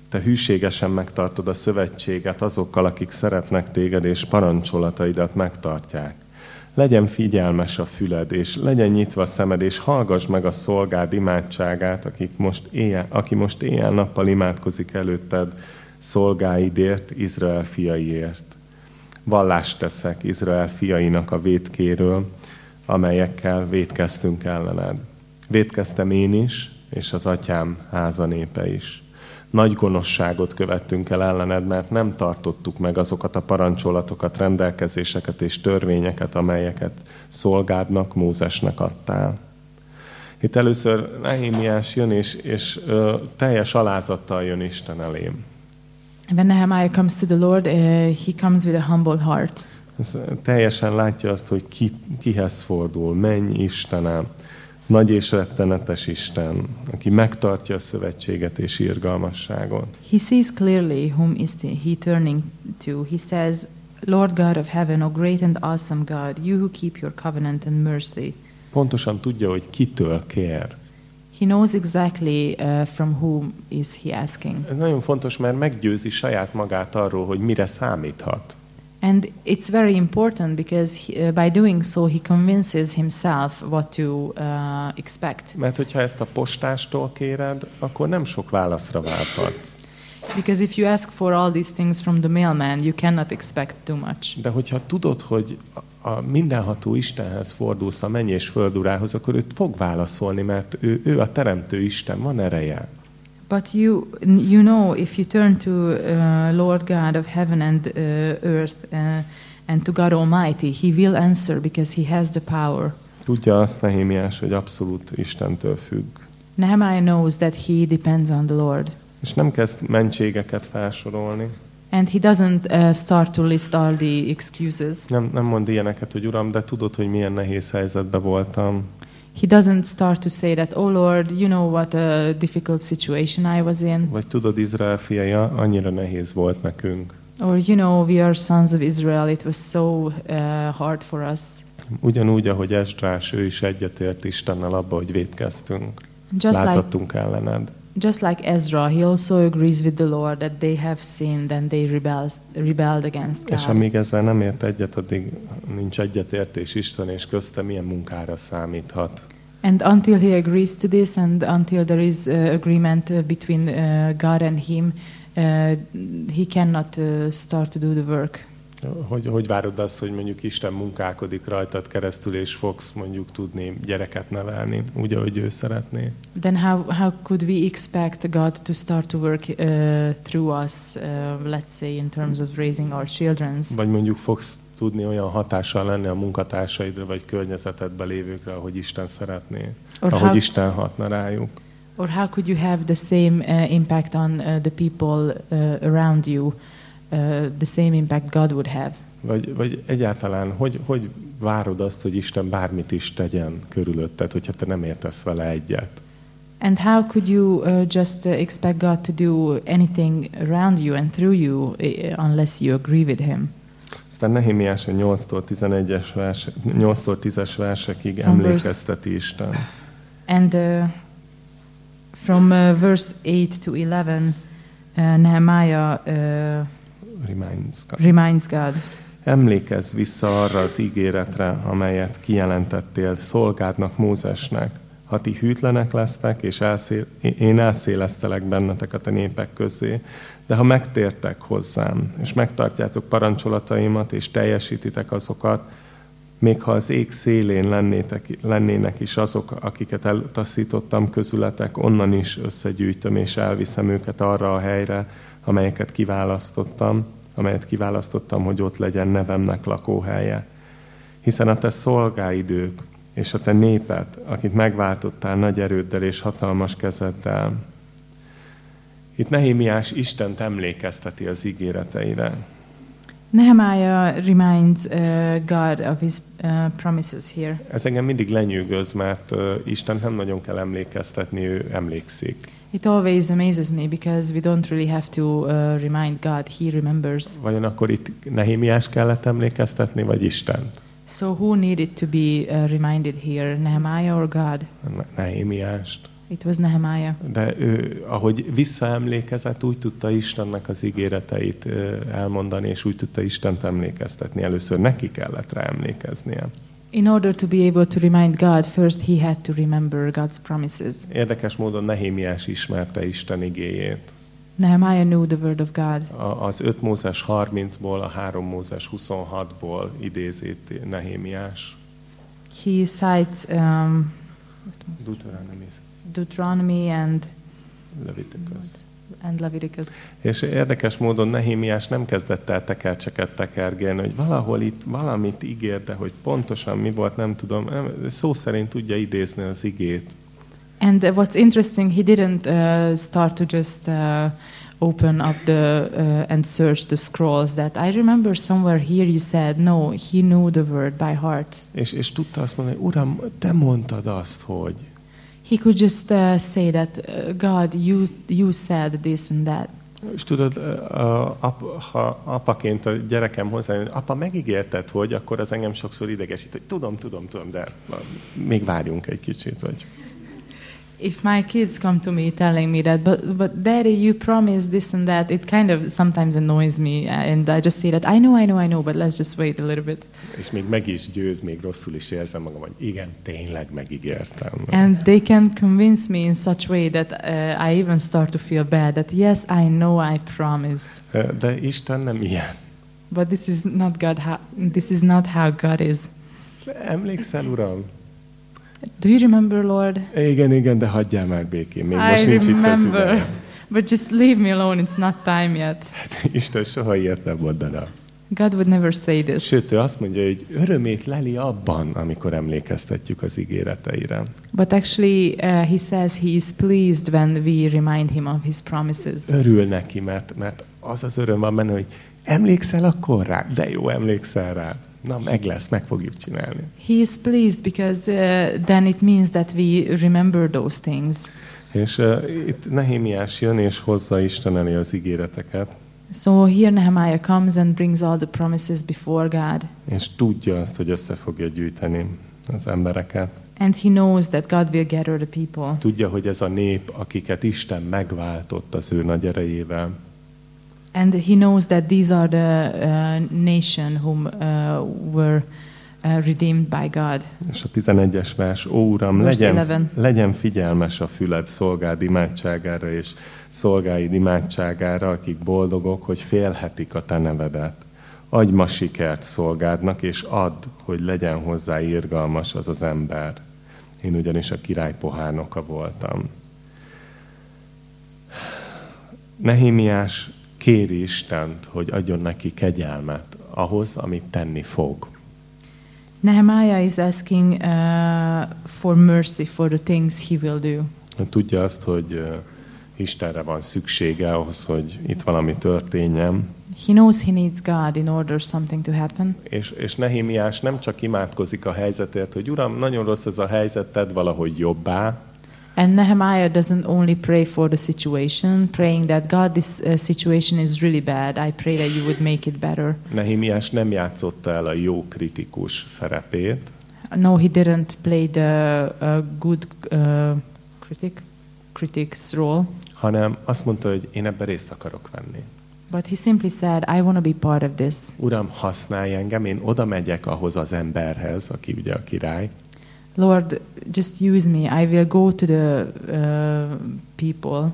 Te hűségesen megtartod a szövetséget azokkal, akik szeretnek téged, és parancsolataidat megtartják. Legyen figyelmes a füled, és legyen nyitva a szemed, és hallgass meg a szolgád imádságát, akik most éjjel, aki most éjjel-nappal imádkozik előtted szolgáidért, Izrael fiaiért. Vallást teszek Izrael fiainak a védkéről, amelyekkel védkeztünk ellened. Védkeztem én is, és az atyám háza népe is. Nagy gonoszságot követtünk el ellened, mert nem tartottuk meg azokat a parancsolatokat, rendelkezéseket és törvényeket, amelyeket szolgádnak, Mózesnek adtál. Itt először Nehémiás jön, és, és ö, teljes alázattal jön Isten elém. When Nehemiah comes to the Lord, uh, he comes with a humble heart. Ez teljesen látja azt, hogy ki, kihez fordul. Menj Istenem, nagy és rettenetes Isten, aki megtartja a szövetséget és irgalmasságot. He sees clearly whom is he turning to. He says, Lord God of heaven, O great and awesome God, you who keep your covenant and mercy. Pontosan tudja, hogy kitől kér. He knows exactly uh, from whom is he asking. Ez nagyon fontos, mert meggyőzi saját magát arról, hogy mire számíthat. And it's very important because he, uh, by doing so, he convinces himself what to uh, expect. Mert hogyha ezt a postástól kéred, akkor nem sok válaszra várhatsz. Because if you ask for all these things from the mailman, you cannot expect too much. De hogyha tudod, hogy a mindenható Istenhez fordulsz, a menny és földurához, akkor ő fog válaszolni, mert ő, ő a teremtő Isten, van ereje. But you, you know, if you turn to uh, Lord God of heaven and uh, earth uh, and to God Almighty, He will answer because He has the power. Tudja azt Nehémiás, hogy abszolút Istentől függ. Nehemiah knows that he depends on the Lord. És nem kezd mentségeket felsorolni. And he doesn't uh, start to list all the excuses. Nem, nem mond ilyeneket, hogy Uram, de tudod, hogy milyen nehéz helyzetben voltam. He doesn't start to say that, oh Lord, you know what a difficult situation I was in. Vagy tudod, Izrael fiai, annyira nehéz volt nekünk. Or, you know, we are sons of Israel. It was so uh, hard for us. Ugyanúgy, ahogy Esdrás, ő is egyetért Istennel abba, hogy védkeztünk. Just like, Lázadtunk ellened. Just like Ezra, he also agrees with the Lord that they have sinned and they rebels, rebelled against És God. amíg ezzel nem ért egyet, addig nincs egyetértés Isten és közte milyen munkára számíthat. And until he agrees to this, and until there is uh, agreement uh, between uh, God and him, uh, he cannot uh, start to do the work. Hogy, hogy várod azt, hogy mondjuk Isten munkálkodik rajtad keresztül, és fogsz mondjuk tudni gyereket nevelni, úgy, ahogy ő szeretné? Then how, how could we expect God to start to work uh, through us, uh, let's say, in terms of raising our children? Vagy mondjuk fogsz tudni olyan hatással lenni a munkatársaidra, vagy környezetedbe lévőkre, ahogy Isten szeretné, Or ahogy how, Isten hatna rájuk. or how could you have the same uh, impact on uh, the people uh, around you, uh, the same impact God would have? Vagy, vagy egyáltalán, hogy, hogy várod azt, hogy Isten bármit is tegyen körülötted, hogyha te nem értesz vele egyet? And how could you uh, just uh, expect God to do anything around you and through you unless you agree with Him? Aztán Nehemiás a 8-tól 11-es vers, 8-tól 10-es versekig From verse- emlékezteti Isten. And uh, from uh, verse 8 to 11, uh, Nehemiah uh, Reminds God. reminds God Emlékezz vissza arra az ígéretre, amelyet kijelentettél szolgádnak Mózesnek. Ha ti hűtlenek lesztek, és elszél, én elszélesztelek benneteket a népek közé, de ha megtértek hozzám, és megtartjátok parancsolataimat, és teljesítitek azokat, még ha az ég szélén lennétek, lennének is azok, akiket eltaszítottam közületek, onnan is összegyűjtöm, és elviszem őket arra a helyre, amelyeket kiválasztottam, amelyet kiválasztottam, hogy ott legyen nevemnek lakóhelye. Hiszen a te szolgáidők és a te néped, akit megváltottál nagy erőddel és hatalmas kezeddel. Itt Nehémiás Istent emlékezteti az ígéreteire. Nehemiah reminds uh, God of his uh, promises here. Ez engem mindig lenyűgöz, mert uh, Isten nem nagyon kell emlékeztetni, ő emlékszik. It always amazes me because we don't really have to uh, remind God, He remembers. Vajon akkor itt Nehémiás kellett emlékeztetni, vagy Istent? So who needed to be uh, reminded here, Nehemiah or God? Ne- Nehémiást. It was Nehemiah. De ő, ahogy visszaemlékezett, úgy tudta Istennek az ígéreteit elmondani, és úgy tudta Istent emlékeztetni. Először neki kellett rá emlékeznie. In order to be able to remind God, first he had to remember God's promises. Érdekes módon Nehémiás ismerte Isten igéjét. Nehemiah knew the word of God. A- Az 5 Mózes 30-ból, a 3 Mózes 26-ból idézít Nehémiás. He cites um, Deuteronomy, Deuteronomy and, Leviticus. And Leviticus. És érdekes módon Nehémiás nem kezdett el tekercseket tekergélni, hogy valahol itt valamit ígér, de hogy pontosan mi volt, nem tudom. Nem, Szó szerint tudja idézni az igét. And what's interesting, he didn't uh, start to just uh, open up the uh, and search the scrolls. That I remember somewhere here you said no. He knew the word by heart. És, és tudta azt mondani, Uram, te mondtad azt, hogy. He could just uh, say that uh, God, you you said this and that. És tudod, ap, ha apaként a gyerekem hozzá, apa, megígérted, hogy, akkor az engem sokszor idegesít, hogy tudom, tudom, tudom, de még várjunk egy kicsit, vagy if my kids come to me telling me that, but but daddy, you promised this and that, it kind of sometimes annoys me, and I just say that I know, I know, I know, but let's just wait a little bit. És még meg is győz, még rosszul is érzem magam, hogy igen, tényleg megígértem. And they can convince me in such way that uh, I even start to feel bad. That yes, I know I promised, De Isten nem ilyen. but this is not God. How, this is not how God is. Emlékszel, Uram? Do you remember, Lord? Igen, igen, de hagyjál már békén. Még I most nincs itt az remember. ideje. But just leave me alone. It's not time yet. Hát Isten soha ilyet nem mondana. God would never say this. Sőt, ő azt mondja, hogy örömét leli abban, amikor emlékeztetjük az ígéreteire. But actually, uh, he says he is pleased when we remind him of his promises. Örül neki, mert, mert az az öröm van benne, hogy emlékszel akkor rá? De jó, emlékszel rá. Na, meg lesz, meg fogjuk csinálni. He is pleased because uh, then it means that we remember those things. És uh, itt Nehémiás jön és hozza Isten elé az ígéreteket, So here Nehemiah comes and brings all the promises before God. és tudja azt, hogy össze fogja gyűjteni az embereket. And he knows that God will gather the people. Tudja, hogy ez a nép, akiket Isten megváltott az ő nagy erejével, And he knows that these are the uh, nation whom uh, were uh, redeemed by God. És a 11-es vers, Ó Uram, legyen, 11. legyen figyelmes a füled szolgád imádságára és szolgáid imádságára, akik boldogok, hogy félhetik a te nevedet. Adj ma sikert szolgádnak, és add, hogy legyen hozzá irgalmas az az ember. Én ugyanis a király pohárnoka voltam. Nehémiás kéri Istent, hogy adjon neki kegyelmet ahhoz, amit tenni fog. Nehemiah is asking uh, for mercy for the things he will do. Tudja azt, hogy ö, Istenre van szüksége ahhoz, hogy itt valami történjen. He knows he needs God in order something to happen. És, és Nehémiás nem csak imádkozik a helyzetért, hogy Uram, nagyon rossz ez a helyzet, tedd valahogy jobbá, And Nehemiah doesn't only pray for the situation, praying that God, this uh, situation is really bad. I pray that you would make it better. Nehémiás nem játszotta el a jó kritikus szerepét, No, he didn't play the uh, good uh, critic, critic's role, hanem azt mondta, hogy én ebben részt akarok venni. but he simply said, "I want to be part of this. Uram, használj engem, én oda megyek ahhoz az emberhez, aki ugye a király, Lord, just use me. I will go to the uh, people,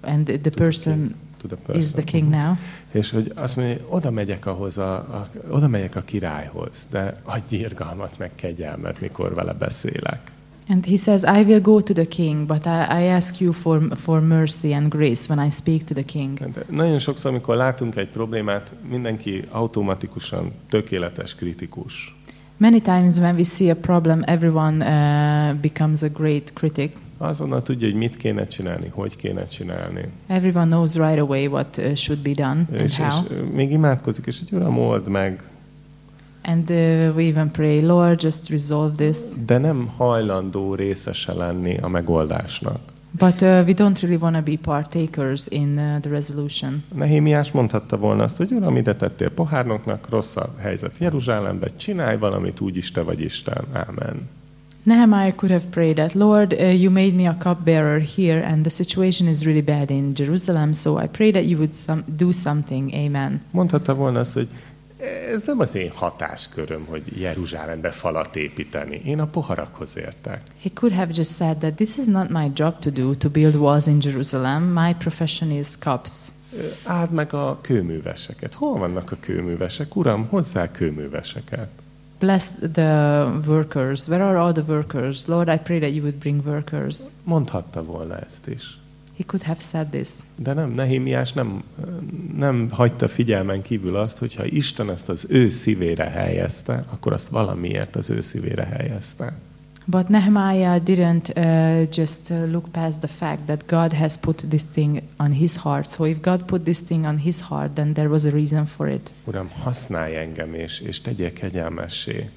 and the, the person To the is person. the king now. És hogy azt mondja, hogy oda megyek ahhoz, a, a, oda megyek a királyhoz, de adj irgalmat, meg kegyelmet, mikor vele beszélek. And he says, I will go to the king, but I, I ask you for, for mercy and grace when I speak to the king. De nagyon sokszor, amikor látunk egy problémát, mindenki automatikusan tökéletes kritikus. Many times when we see a problem, everyone uh, becomes a great critic. Azonnal tudja, hogy mit kéne csinálni, hogy kéne csinálni. Everyone knows right away what uh, should be done and És, és how. ö, még imádkozik, és hogy Uram, old meg, And uh, we even pray, Lord, just resolve this. de nem hajlandó részese lenni a megoldásnak. But uh, we don't really want to be partakers in uh, the resolution. Nehémiás mondhatta volna azt, hogy Uram, ide tettél pohárnoknak, rossz a helyzet Jeruzsálembe, csinálj valamit, úgyis te vagy Isten. Ámen. Nehemiah could have prayed that, Lord, uh, you made me a cupbearer here, and the situation is really bad in Jerusalem, so I pray that you would some, do something. Amen. Mondhatta volna azt, hogy ez nem az én hatásköröm, hogy Jeruzsálembe falat építeni. Én a poharakhoz értek. He could have just said that this is not my job to do, to build walls in Jerusalem. My profession is cups. Áld meg a kőműveseket. Hol vannak a kőművesek? Uram, hozzá kőműveseket. Bless the workers. Where are all the workers? Lord, I pray that you would bring workers. Mondhatta volna ezt is. He could have said this. De nem, Nehémiás nem, nem hagyta figyelmen kívül azt, hogyha Isten ezt az ő szívére helyezte, akkor azt valamiért az ő szívére helyezte. But Nehemiah didn't uh, just uh, look past the fact that God has put this thing on his heart. So if God put this thing on his heart, then there was a reason for it. Uram, használj engem, és, és tegyél kegyelmessé.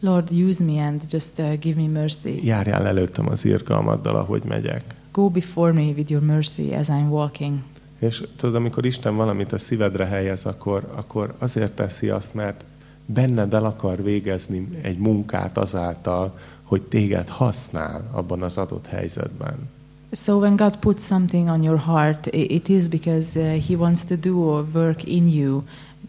Lord, use me and just uh, give me mercy. Járjál előttem az irgalmaddal, ahogy megyek. Go before me with your mercy as I'm walking. És tudod, amikor Isten valamit a szívedre helyez, akkor, akkor azért teszi azt, mert benned el akar végezni egy munkát azáltal, hogy téged használ abban az adott helyzetben. So when God puts something on your heart, it is because uh, He wants to do a work in you,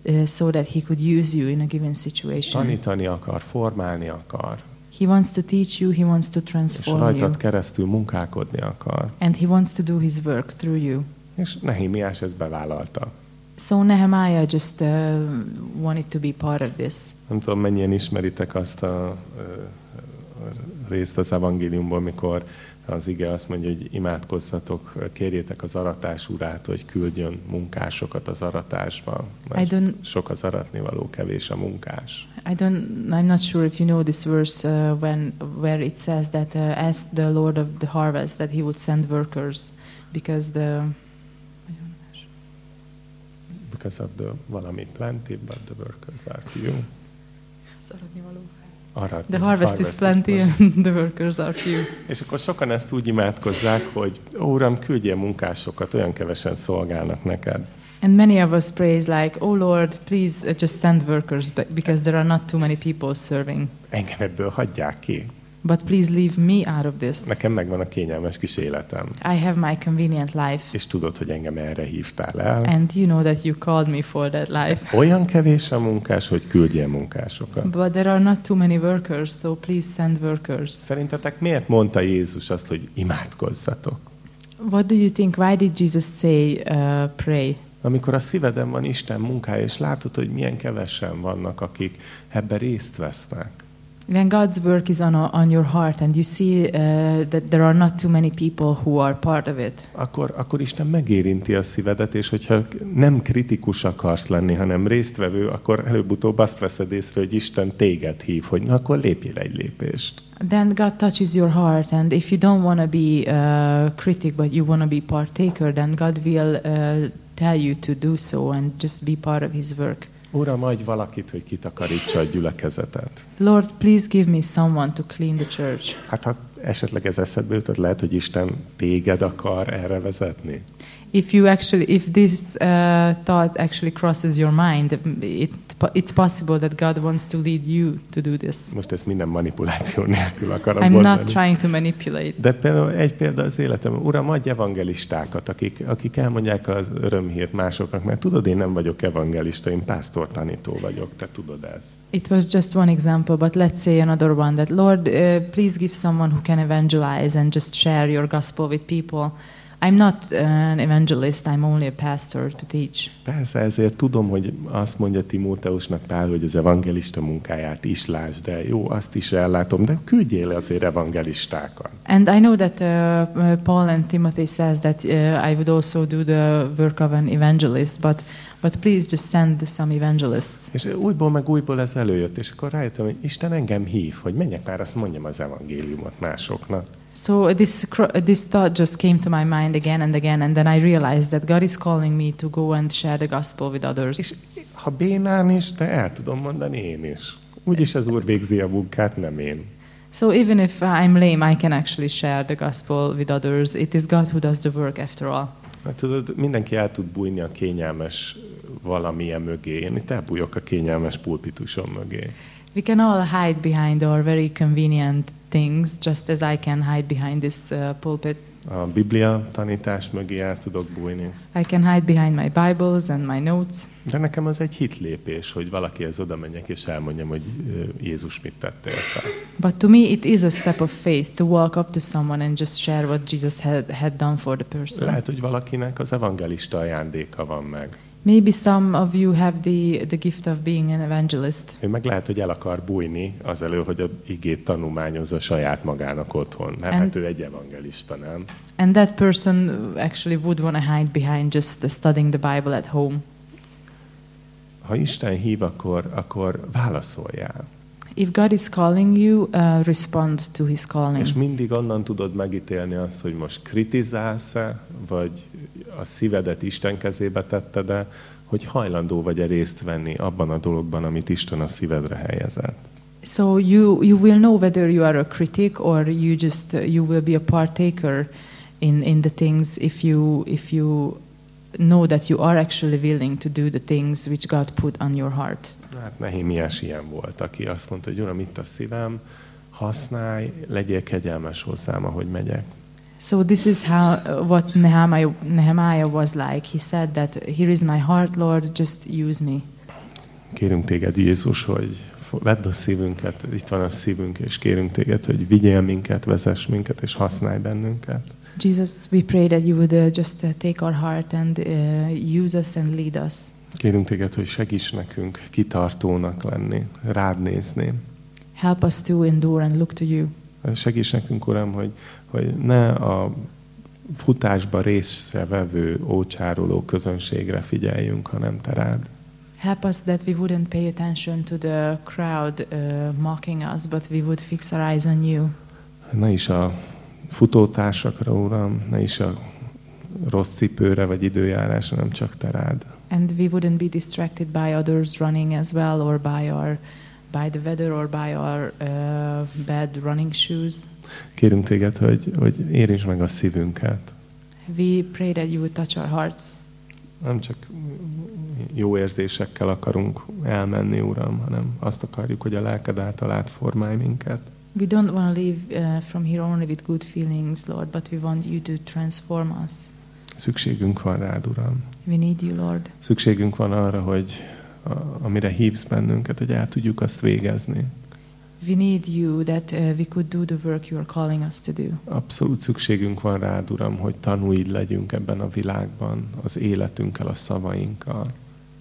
uh, so that He could use you in a given situation. Tanítani akar, formálni akar, He wants to teach you. He wants to és transform you, rajtad keresztül munkálkodni akar. and He wants to do His work through you. És Nehémiás ezt bevállalta. So Nehemiah just uh, wanted to be part of this. Nem tudom, mennyien ismeritek azt a, a részt az evangéliumból, mikor az ige azt mondja, hogy imádkozzatok, kérjétek az aratás urát, hogy küldjön munkásokat az aratásba. I Mert don't, sok az aratnivaló, kevés a munkás. I don't, I'm not sure if you know this verse uh, when where it says that uh, ask the Lord of the harvest that He would send workers, because the Because of the valami plenty, but the workers are few. Aratni, the harvest is plenty and the workers are few. És akkor sokan ezt úgy imádkozzák, hogy Ó, Uram, küldjél munkásokat, olyan kevesen szolgálnak neked. And many of us praise like, "Oh Lord, please uh, just send workers, be- because there are not too many people serving. Engem ebből hagyják ki. But please leave me out of this. Nekem megvan a kényelmes kis életem. I have my convenient life, És tudod, hogy engem erre hívtál el. and you know that you called me for that life. *laughs* Olyan kevés a munkás, hogy küldjél munkásokat. But there are not too many workers, so please send workers. Szerintetek miért mondta Jézus azt, hogy imádkozzatok? What do you think? Why did Jesus say, uh, pray? Amikor a szíveden van Isten munkája, és látod, hogy milyen kevesen vannak, akik ebbe részt vesznek. When God's work is on, on your heart and you see uh, that there are not too many people who are part of it, akkor, akkor Isten megérinti a szívedet, és hogyha nem kritikus akarsz lenni, hanem résztvevő, akkor előbb-utóbb azt veszed észre, hogy Isten téged hív, hogy na, akkor lépjél egy lépést. then God touches your heart. And if you don't want to be a critic, but you want to be partaker, then God will uh, tell you to do so and just be part of His work. Uram, adj valakit, hogy kitakarítsa a gyülekezetet. Lord, please give me someone to clean the church. Hát ha esetleg ez eszedbe jutott, lehet, hogy Isten téged akar erre vezetni. If you actually, if this uh, thought actually crosses your mind, it, it's possible that God wants to lead you to do this. Most ezt minden manipuláció nélkül akarom I'm mondani. not trying to manipulate. De például egy példa az életem, Uram, adj evangelistákat, akik, akik elmondják az örömhírt másoknak, mert tudod, én nem vagyok evangelista, én pásztor tanító vagyok, te tudod ezt. It was just one example, but let's say another one that Lord, uh, please give someone who can evangelize and just share your gospel with people. I'm not an evangelist, I'm only a pastor to teach. Persze, ezért tudom, hogy azt mondja Timóteusnak Pál, hogy az evangelista munkáját is lásd, de jó, azt is ellátom, de küldjél azért evangelistákat. And I know that uh, uh, Paul and Timothy says that uh, I would also do the work of an evangelist, but but please just send some evangelists. És újból meg újból ez előjött, és akkor rájöttem, hogy Isten engem hív, hogy menjek már, azt mondjam az evangéliumot másoknak. So this this thought just came to my mind again and again, and then I realized that God is calling me to go and share the gospel with others. És ha bénán is, de el tudom mondani én is. Úgyis az Úr végzi a munkát, nem én. So even if I'm lame, I can actually share the gospel with others. It is God who does the work after all. Hát tudod, mindenki el tud bújni a kényelmes valamilyen mögé. Én itt elbújok a kényelmes pulpitusom mögé. We can all hide behind our very convenient things, just as I can hide behind this uh, pulpit. A Biblia tanítás mögé el tudok bújni. I can hide behind my Bibles and my notes. De nekem az egy hitlépés, hogy valakihez oda menjek és elmondjam, hogy Jézus mit tett érte. But to me, it is a step of faith to walk up to someone and just share what Jesus had, had done for the person. Lehet, hogy valakinek az evangelista ajándéka van meg. Maybe some of you have the, the gift of being an evangelist. Ő meg lehet, hogy el akar bújni azelől, hogy a igét tanulmányozza saját magának otthon. Mert And- hát ő egy evangelista, nem? And that person actually would want to hide behind just studying the Bible at home. Ha Isten hív, akkor, akkor válaszoljál. If God is calling you, uh, respond to His calling. És mindig onnan tudod megítélni azt, hogy most kritizálsz-e, vagy a szívedet Isten kezébe tetted-e, hogy hajlandó vagy-e részt venni abban a dologban, amit Isten a szívedre helyezett. So you you will know whether you are a critic or you just uh, you will be a partaker in in the things if you if you know that you are actually willing to do the things which God put on your heart. Hát Nehémiás ilyen volt, aki azt mondta, hogy Uram, itt a szívem, használj, legyél kegyelmes hozzám, ahogy megyek. So this is how what Nehemiah, Nehemiah was like. He said that, "Here is my heart, Lord. Just use me." Kérünk téged, Jézus, hogy vedd a szívünket, itt van a szívünk, és kérünk téged, hogy vigyél minket, vezess minket, és használj bennünket. Jesus, we pray that you would uh, just uh, take our heart and uh, use us and lead us. Kérünk téged, hogy segíts nekünk kitartónak lenni, rád nézni. Help us to endure and look to you. Segíts nekünk, Uram, hogy, hogy ne a futásba részvevő, ócsároló közönségre figyeljünk, hanem te rád. Help us that we wouldn't pay attention to the crowd uh, mocking us, but we would fix our eyes on you. Ne is a futótársakra, Uram, ne is a rossz cipőre vagy időjárásra, hanem csak te rád. And we wouldn't be distracted by others running as well, or by our by the weather, or by our uh, bad running shoes. Kérünk téged, hogy, hogy érints meg a szívünket. We pray that you would touch our hearts. Nem csak jó érzésekkel akarunk elmenni, Uram, hanem azt akarjuk, hogy a lelked által átformálj minket. We don't want to leave uh, from here only with good feelings, Lord, but we want you to transform us. Szükségünk van rád, Uram. We need you, Lord. Szükségünk van arra, hogy a, amire hívsz bennünket, hogy el tudjuk azt végezni. We need you that uh, we could do the work you are calling us to do. Abszolút szükségünk van rád, Uram, hogy tanúid legyünk ebben a világban, az életünkkel, a szavainkkal.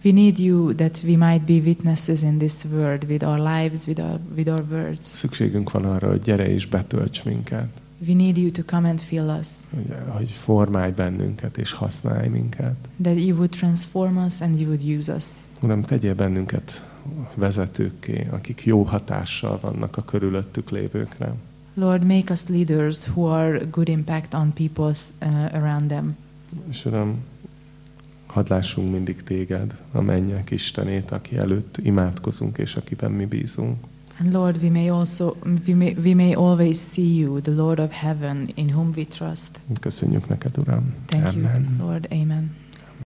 We need you that we might be witnesses in this world with our lives, with our, with our words. Szükségünk van arra, hogy gyere és betölts minket, We need you to come and fill us, hogy, hogy formálj bennünket és használj minket. that you would transform us and you would use us. Uram, tegyél bennünket vezetőkké, akik jó hatással vannak a körülöttük lévőkre. Lord, make us leaders who are good impact on people uh, around them. És Uram, hadd lássunk mindig téged, a mennyek Istenét, aki előtt imádkozunk, és akiben mi bízunk. And Lord, we may also we may, we may always see you, the Lord of heaven, in whom we trust. Köszönjük neked, Uram. Thank Amen. you, Lord. Amen.